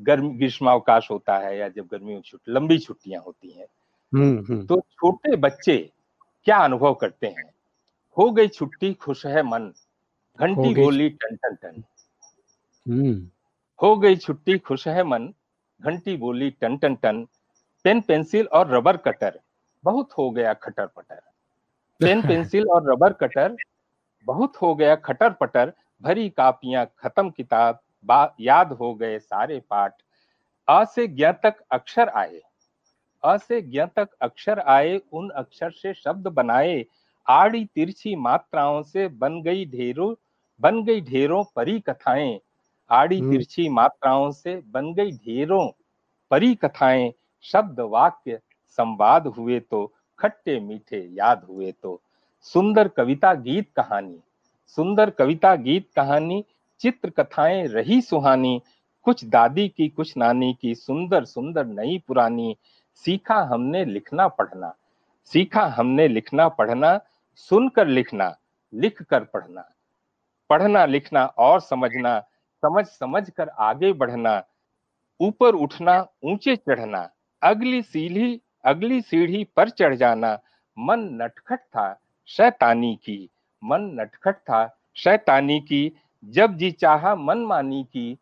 गर्म ग्रीष्मावकाश होता है या जब गर्मी में छुट्टी लंबी छुट्टियाँ होती हैं। हम्म हम्म। तो छोटे बच्चे क्या अनुभव करते हैं? हो गई छुट्टी खुश है मन। घंटी गई बोली टन टन टन। हम्म। हो गई छुट्टी खुश है मन। घंटी बोली टन टन टन पेन पेंसिल और रबर कटर। बहुत हो गया खटर पटर। पेन पेंसिल और रबर कटर बहुत हो गया खटर पटर। भरी कापियाँ खत्म किताब याद हो गए सारे पाठ। अ से ज्ञ तक अक्षर आए। अ से ज्ञ तक अक्षर आए उन अक्षर से शब्द बनाए। आड़ी तिरछी मात्राओं से बन गई ढेरों बन गई ढेरों परी कथाएँ। आड़ी हम्म। तिरछी मात्राओं से बन गई ढेरों परी कथाएँ शब्द वाक्य संवाद हुए तो खट्टे मीठे याद हुए तो। सुंदर कविता गीत कहानी सुंदर कविता गीत कहानी चित्र कथाएँ रही सुहानी कुछ दादी की कुछ नानी की सुंदर सुंदर नई पुरानी सीखा हमने लिखना पढ़ना सीखा हमने लिखना पढ़ना सुनकर लिखना लिख कर पढ़ना पढ़ना लिखना और समझना समझ समझ कर आगे बढ़ना, ऊपर उठना, ऊँचे चढ़ना, अगली सीढ़ी अगली सीढ़ी पर चढ़ जाना, मन नटखट था शैतानी की, मन नटखट था शैतानी की, जब जी चाहा मन मानी की,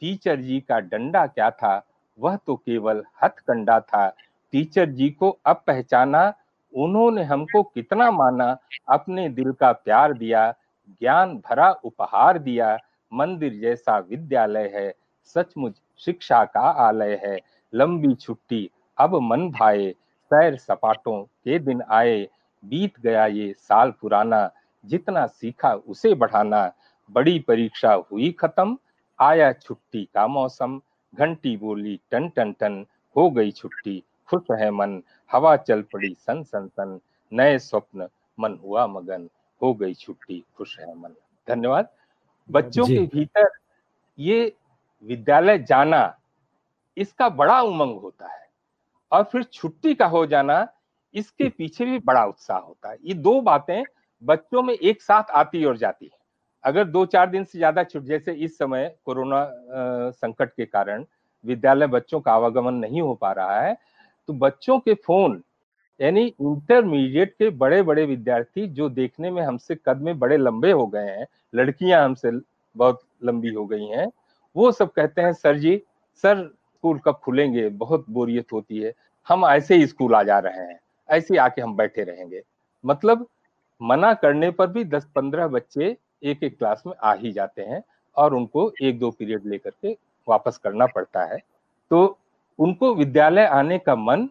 टीचर जी का डंडा क्या था, वह तो केवल हथकंडा था, टीचर जी को अब पहचाना, उन्होंने हमको कितना माना, अपने दिल का प्यार दिया, ज्ञान भरा उपहार दिया मंदिर जैसा विद्यालय है, सचमुच शिक्षा का आलय है। लंबी छुट्टी, अब मन भाए, सैर सपाटों के दिन आए। बीत गया ये साल पुराना, जितना सीखा उसे बढ़ाना। बड़ी परीक्षा हुई खत्म, आया छुट्टी का मौसम। घंटी बोली, टन टन टन, हो गई छुट्टी। खुश है मन, हवा चल पड़ी सन सन सन। नए स्वप्न, मन हुआ मगन। हो गई छुट्टी, खुश है मन। धन्यवाद। बच्चों के भीतर ये विद्यालय जाना इसका बड़ा उमंग होता है। और फिर छुट्टी का हो जाना इसके पीछे भी बड़ा उत्साह होता है। ये दो बातें बच्चों में एक साथ आती और जाती है। अगर दो चार दिन से ज़्यादा छुट जैसे इस समय कोरोना संकट के कारण विद्यालय बच्चों का आवागमन नहीं हो पा रहा है तो बच्चों के फ़ोन यानी इंटरमीडिएट के बड़े बड़े विद्यार्थी जो देखने में हमसे कद में बड़े लंबे हो गए हैं, लड़कियाँ हमसे बहुत लंबी हो गई हैं, वो सब कहते हैं, सर जी, सर स्कूल कब खुलेंगे? बहुत बोरियत होती है। हम ऐसे ही स्कूल आ जा रहे हैं, ऐसे आके हम बैठे रहेंगे। मतलब मना करने पर भी 10-15 बच्चे एक एक क्लास में आ ही जाते हैं और उनको एक दो पीरियड लेकर के वापस करना पड़ता है। तो उनको विद्यालय आने का मन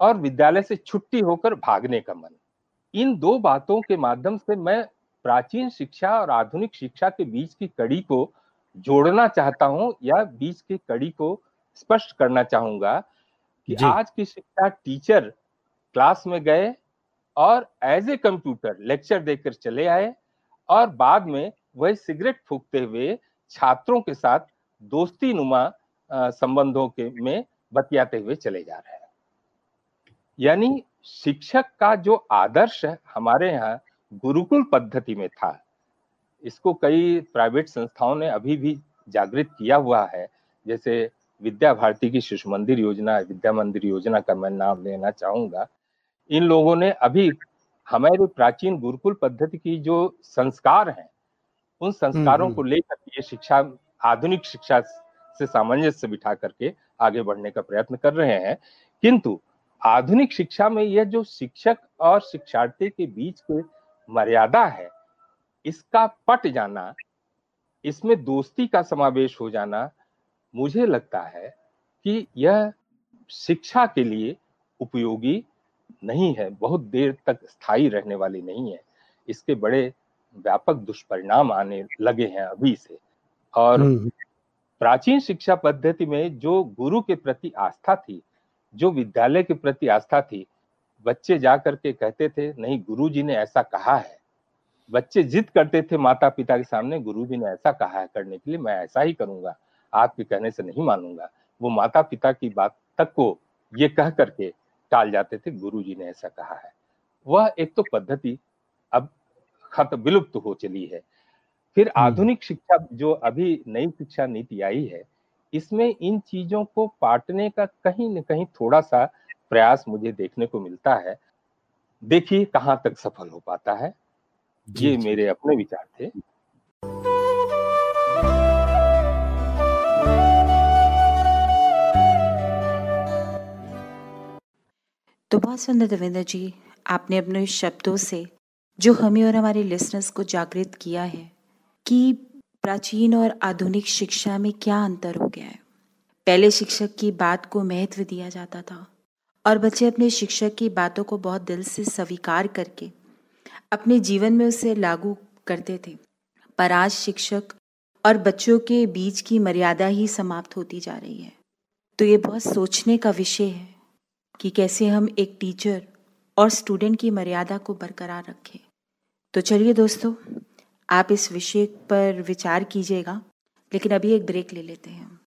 और विद्यालय से छुट्टी होकर भागने का मन। इन दो बातों के माध्यम से मैं प्राचीन शिक्षा और आधुनिक शिक्षा के बीच की कड़ी को जोड़ना चाहता हूँ या बीच की कड़ी को स्पष्ट करना चाहूँगा कि आज की शिक्षा टीचर क्लास में गए और एज ए कंप्यूटर लेक्चर देकर चले आए और बाद में वह सिगरेट फूकते हुए छात्रों के साथ दोस्ती नुमा संबंधों के में बतियाते हुए चले जा रहे हैं। यानी शिक्षक का जो आदर्श हमारे यहाँ गुरुकुल पद्धति में था। इसको कई प्राइवेट संस्थाओं ने अभी भी जागृत किया हुआ है। जैसे विद्या भारती की शिशु मंदिर योजना विद्या मंदिर योजना का मैं नाम लेना चाहूँगा। इन लोगों ने अभी हमारे प्राचीन गुरुकुल पद्धति की जो संस्कार हैं उन संस्कारों हम्म, को लेकर ये शिक्षा आधुनिक शिक्षा से सामंजस्य बिठा करके आगे बढ़ने का प्रयत्न कर रहे हैं। किंतु आधुनिक शिक्षा में यह जो शिक्षक और शिक्षार्थी के बीच के मर्यादा है इसका पट जाना इसमें दोस्ती का समावेश हो जाना मुझे लगता है कि यह शिक्षा के लिए उपयोगी नहीं है बहुत देर तक स्थायी रहने वाली नहीं है। इसके बड़े व्यापक दुष्परिणाम आने लगे हैं अभी से। और हम्म, प्राचीन शिक्षा पद्धति में जो गुरु के प्रति आस्था थी जो विद्यालय के प्रति आस्था थी बच्चे जा करके कहते थे नहीं गुरु जी ने ऐसा कहा है। बच्चे जिद करते थे माता पिता के सामने गुरु जी ने ऐसा कहा है करने के लिए मैं ऐसा ही करूँगा। आपके कहने से नहीं मानूँगा। वो माता पिता की बात तक को ये कह करके टाल जाते थे गुरु जी ने ऐसा कहा है। वह एक तो पद्धति अब खत विलुप्त हो चली है। फिर हम्म, आधुनिक शिक्षा जो अभी नई शिक्षा नीति आई है इसमें इन चीज़ों को पाटने का कहीं न कहीं थोड़ा सा प्रयास मुझे देखने को मिलता है। देखिए कहाँ तक सफल हो पाता है। ये मेरे अपने विचार थे। तो बहुत सुंदर देवेंद्र जी आपने अपने शब्दों से जो हमें और हमारे लिसनर्स को जागृत किया है कि प्राचीन और आधुनिक शिक्षा में क्या अंतर हो गया है? पहले शिक्षक की बात को महत्व दिया जाता था और बच्चे अपने शिक्षक की बातों को बहुत दिल से स्वीकार करके अपने जीवन में उसे लागू करते थे। पर आज शिक्षक और बच्चों के बीच की मर्यादा ही समाप्त होती जा रही है। तो ये बहुत सोचने का विषय है कि कैसे हम एक टीचर और स्टूडेंट की मर्यादा को बरकरार रखें। तो चलिए दोस्तों आप इस विषय पर विचार कीजिएगा लेकिन अभी एक ब्रेक ले लेते हैं।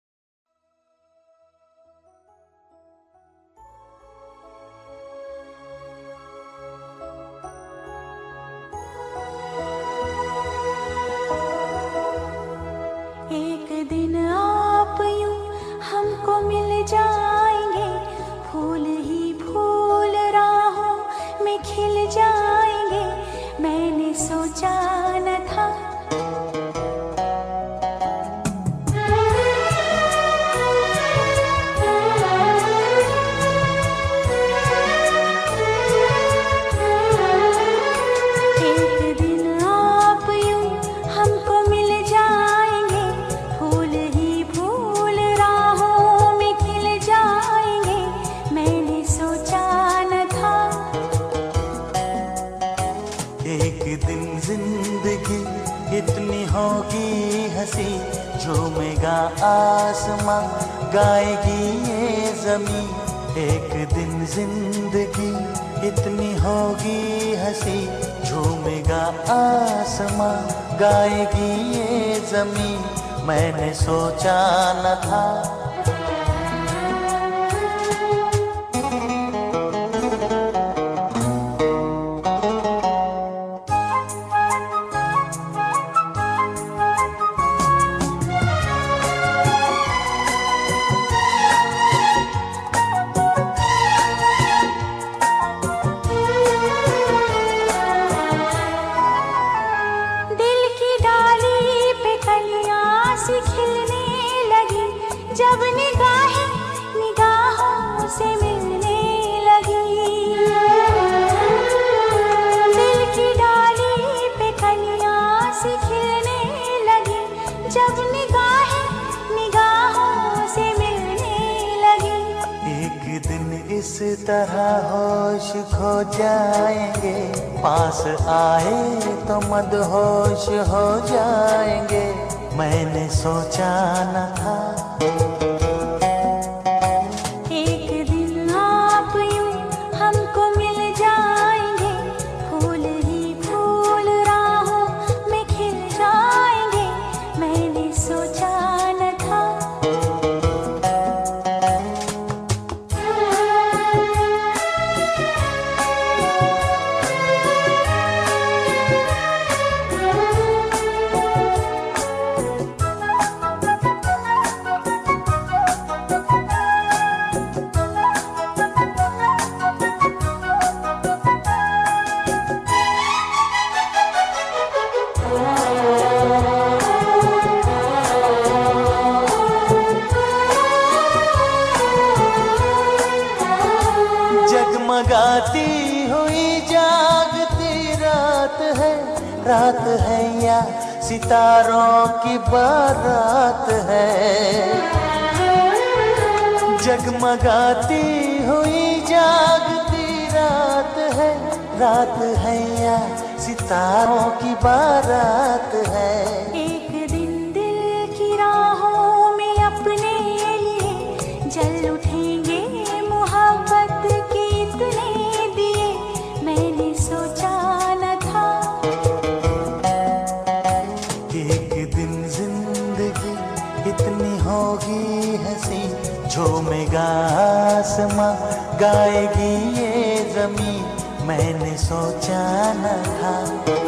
गाएगी ये जमी एक दिन ज़िंदगी इतनी होगी हँसी। झूमेगा आसमां गाएगी ये जमी मैंने सोचा न था हो रात है या सितारों की बारात है? एक दिन दिल की राहों में अपने लिए जल उठेंगे मोहब्बत के इतने दिए। मैंने सोचा न था। एक दिन ज़िंदगी इतनी होगी हँसी झूमेगा आसमां गाएगी ये जमी। मैंने सोचा न था।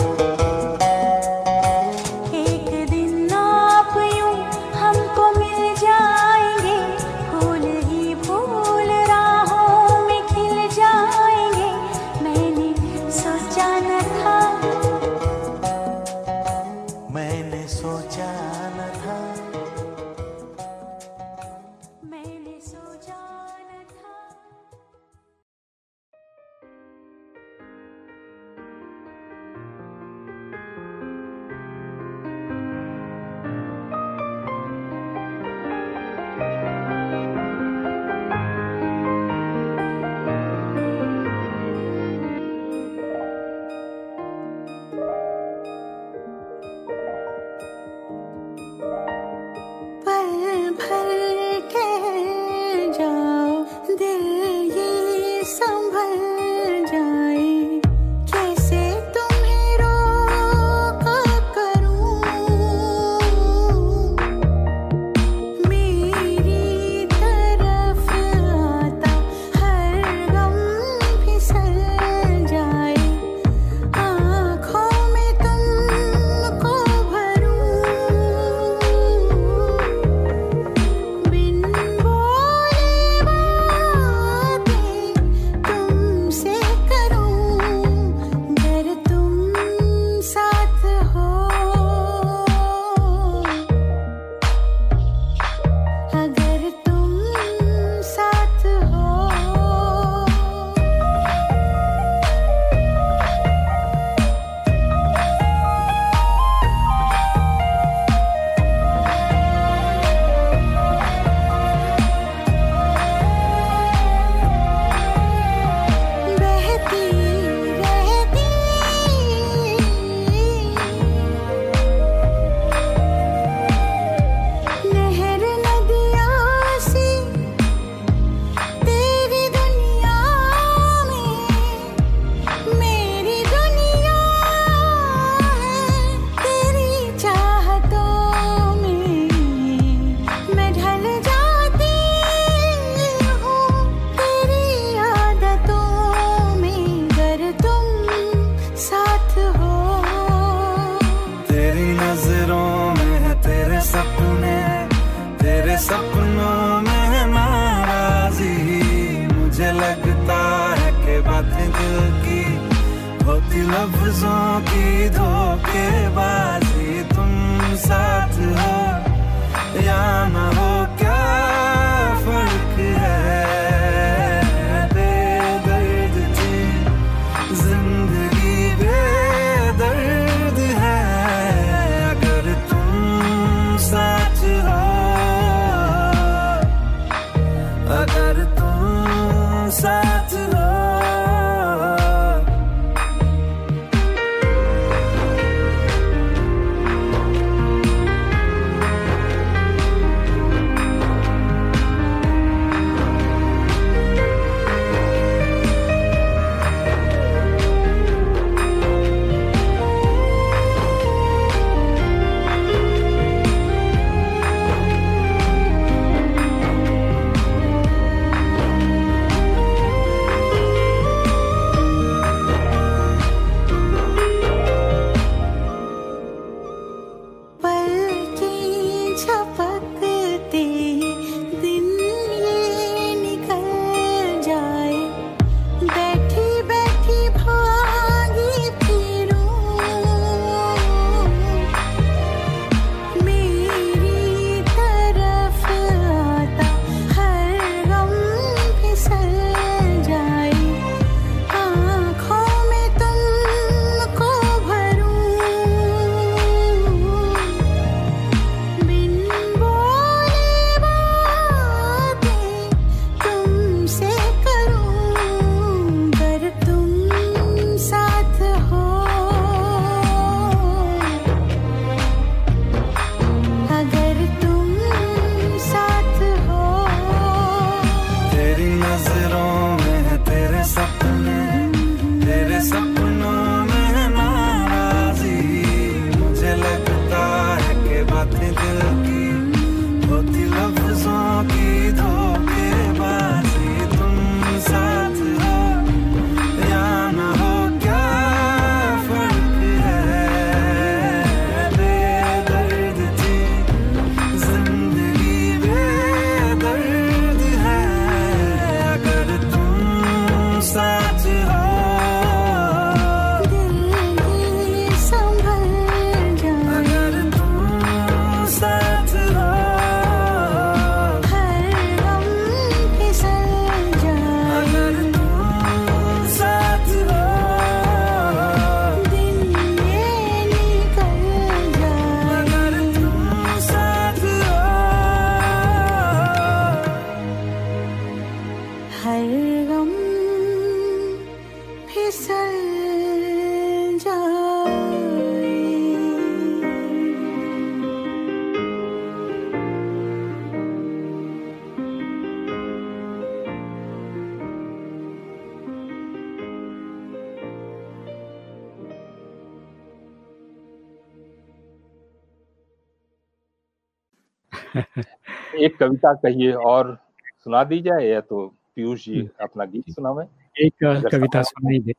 कविता कहिए और सुना दी जाए या तो पीयूष जी अपना गीत सुनावे? एक कविता सुनाई दे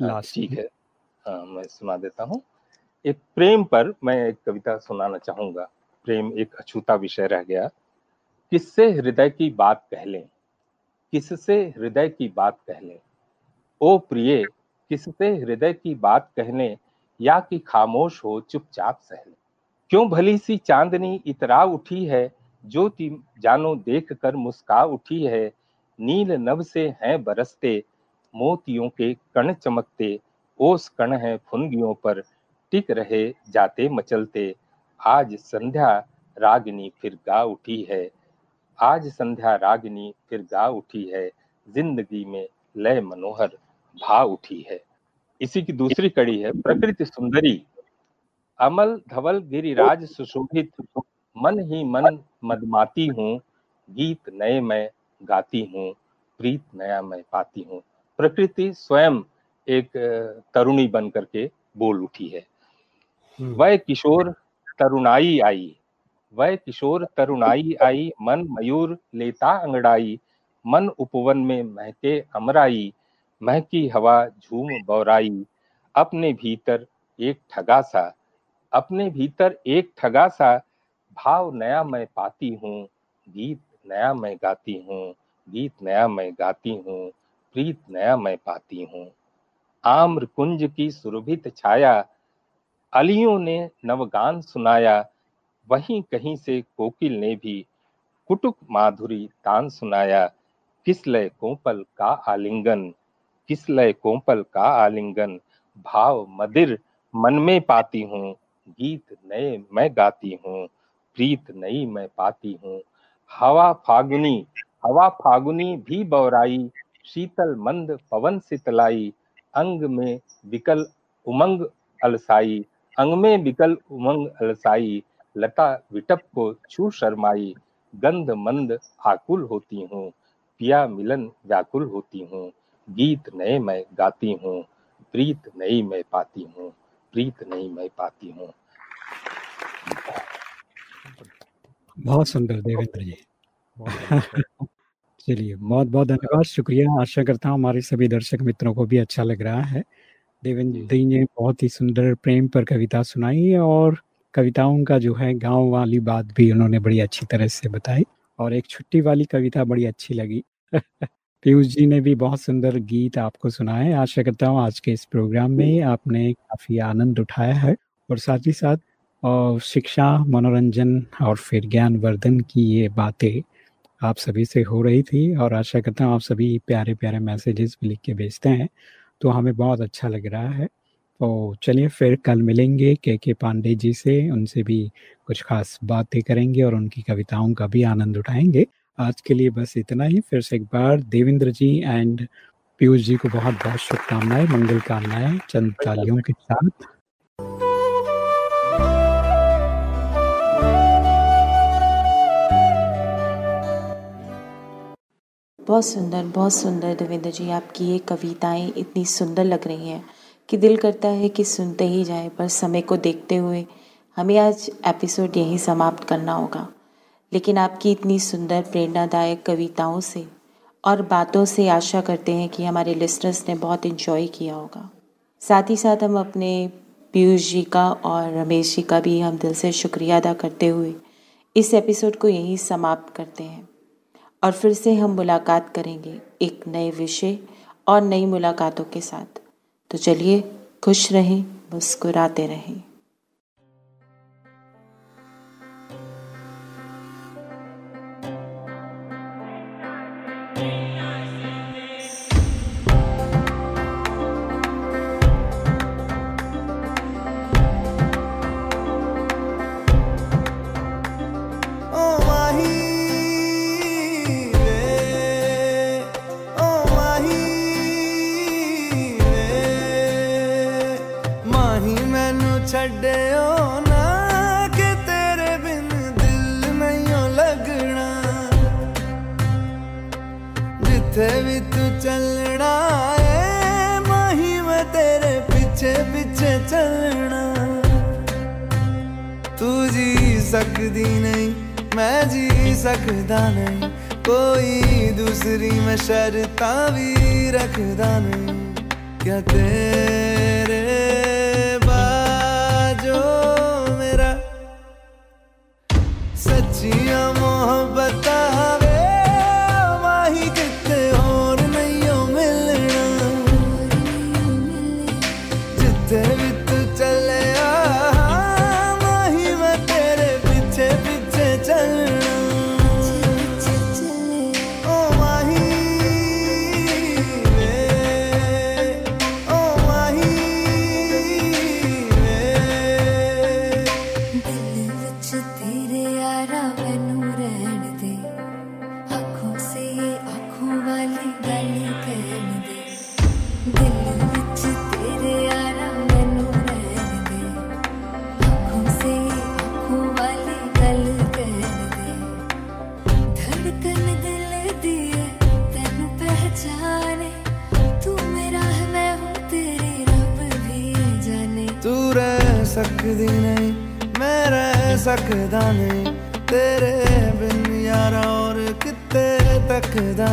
लास्ट ठीक है। हाँ, मैं सुना देता हूँ। एक प्रेम पर मैं एक कविता सुनाना चाहूँगा। प्रेम एक अछूता विषय रह गया। किससे हृदय की बात कह लें? किससे हृदय की बात कह लें? ओ प्रिय किससे हृदय की बात कहने या कि खामोश हो चुपचाप सह ले? क्यों भली सी चांदनी इतरा उठी है? ज्योति जानो देख कर मुस्का उठी है। नील नभ से हैं बरसते, मोतियों के कण चमकते, ओस कण है फुनगियों पर, टिक रहे जाते मचलते। आज संध्या रागिनी फिर गा उठी है। आज संध्या रागिनी फिर गा उठी है। ज़िंदगी में लय मनोहर भा उठी है। इसी की दूसरी कड़ी है, प्रकृति सुंदरी। अमल धवल गिरिराज सुशोभित मन ही मन मदमाती हूँ गीत नए मैं गाती हूँ प्रीत नया मैं पाती हूँ। प्रकृति स्वयं एक तरुणी बन करके बोल उठी है। वह किशोर तरुणाई आई वह किशोर तरुणाई आई मन मयूर लेता अंगड़ाई मन उपवन में महके अमराई महकी हवा झूम बौराई अपने भीतर एक ठगा सा अपने भीतर एक ठगा सा भाव नया मैं पाती हूँ, गीत नया मैं गाती हूँ, गीत नया मैं गाती हूँ, प्रीत नया मैं पाती हूँ। आम्र कुंज की सुरभित छाया, अलियों ने नवगान सुनाया, वहीं कहीं से कोकिल ने भी कुटुक माधुरी तान सुनाया, किस लय कोपल का आलिंगन, किस लय कोपल का आलिंगन, भाव मदिर मन में पाती हूँ, गीत नए मैं गाती हूँ प्रीत नई मैं पाती हूँ। हवा फागुनी हवा फागुनी भी बौराई, शीतल मंद पवन सितलाई, अंग में विकल उमंग अलसाई, अंग में विकल उमंग अलसाई, लता विटप को छू शर्माई, गंध मंद आकुल होती हूँ, पिया मिलन व्याकुल होती हूँ, गीत नए मैं गाती हूँ, प्रीत नई मैं पाती हूँ, प्रीत नई मैं पाती हूँ। बहुत सुंदर देवेंद्र जी। चलिए बहुत बहुत धन्यवाद शुक्रिया। आशा करता हूँ हमारे सभी दर्शक मित्रों को भी अच्छा लग रहा है। देवेंद्र जी ने बहुत ही सुंदर प्रेम पर कविता सुनाई और कविताओं का जो है गाँव वाली बात भी उन्होंने बड़ी अच्छी तरह से बताई और एक छुट्टी वाली कविता बड़ी अच्छी लगी। पीयूष जी ने भी बहुत सुंदर गीत आपको सुनाए। आशा करता हूँ आज के इस प्रोग्राम में आपने काफ़ी आनंद उठाया है और साथ ही साथ अ, शिक्षा मनोरंजन और फिर ज्ञान वर्धन की ये बातें आप सभी से हो रही थी और आशा करता हूँ आप सभी प्यारे प्यारे मैसेजेस भी लिख के भेजते हैं तो हमें बहुत अच्छा लग रहा है। तो चलिए फिर कल मिलेंगे के के पांडे जी से उनसे भी कुछ खास बातें करेंगे और उनकी कविताओं का भी आनंद उठाएँगे। आज के लिए बस इतना ही फिर से एक बार देवेंद्र जी एंड पीयूष जी को बहुत बहुत शुभकामनाएँ मंगल कामनाएँ चंद तालियों के साथ। बहुत सुंदर बहुत सुंदर देवेंद्र जी, आपकी ये कविताएँ इतनी सुंदर लग रही हैं कि दिल करता है कि सुनते ही जाए, पर समय को देखते हुए हमें आज एपिसोड यहीं समाप्त करना होगा। लेकिन आपकी इतनी सुंदर, प्रेरणादायक कविताओं से और बातों से आशा करते हैं कि हमारे लिसनर्स ने बहुत इन्जॉय किया होगा। साथ ही साथ हम अपने पीयूष जी का और रमेश जी का भी हम दिल से शुक्रिया अदा करते हुए इस एपिसोड को यहीं समाप्त करते हैं। और फिर से हम मुलाकात करेंगे एक नए विषय और नई मुलाकातों के साथ। तो चलिए, खुश रहें, मुस्कुराते रहें। मैनू छड्डियो ना कि तेरे बिन दिल नहीं लगना जिथे भी तू चलना है माही मैं तेरे पीछे पीछे चलना तू जी सकदी नहीं मैं जी सकदा नहीं कोई दूसरी मैं शर्ता भी रखदा नहीं क्या सच्चियाँ मोहब्बत सकदा नहीं तेरे बिन यारा और किते तकदा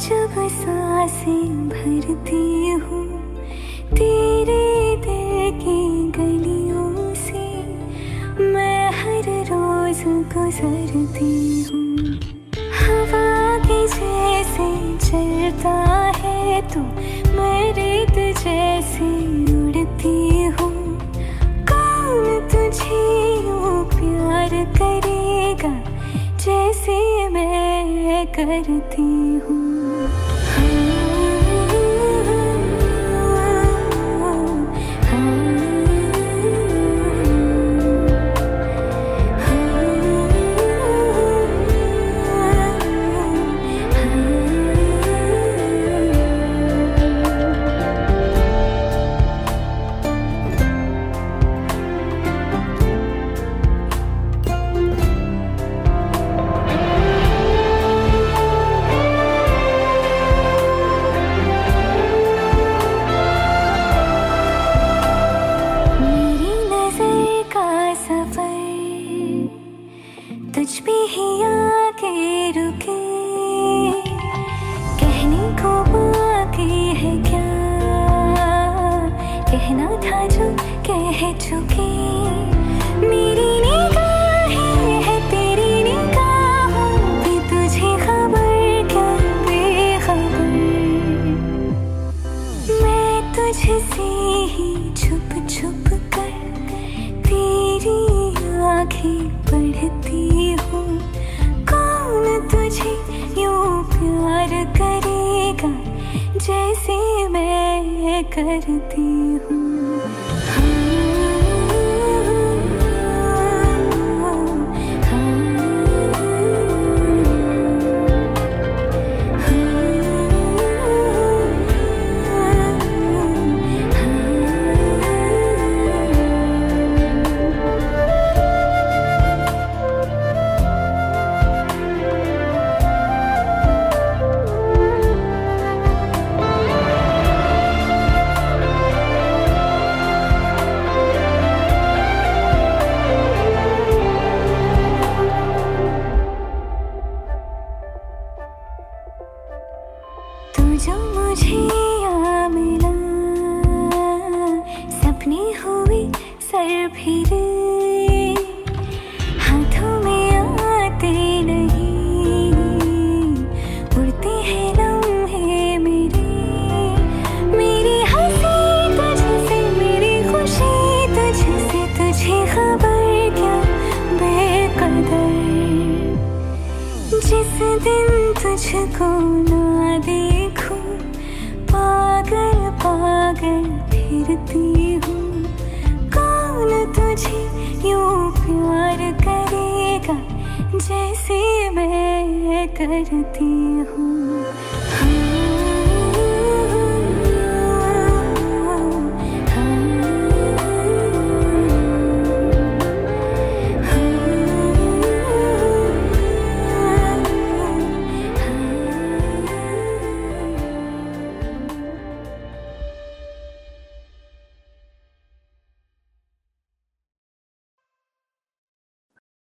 जब साँसें भरती हूँ, तेरे दिल की गलियों से, मैं हर रोज गुजरती हूँ। हवा के जैसे चलता है तू मेरे जैसे करती हूँ।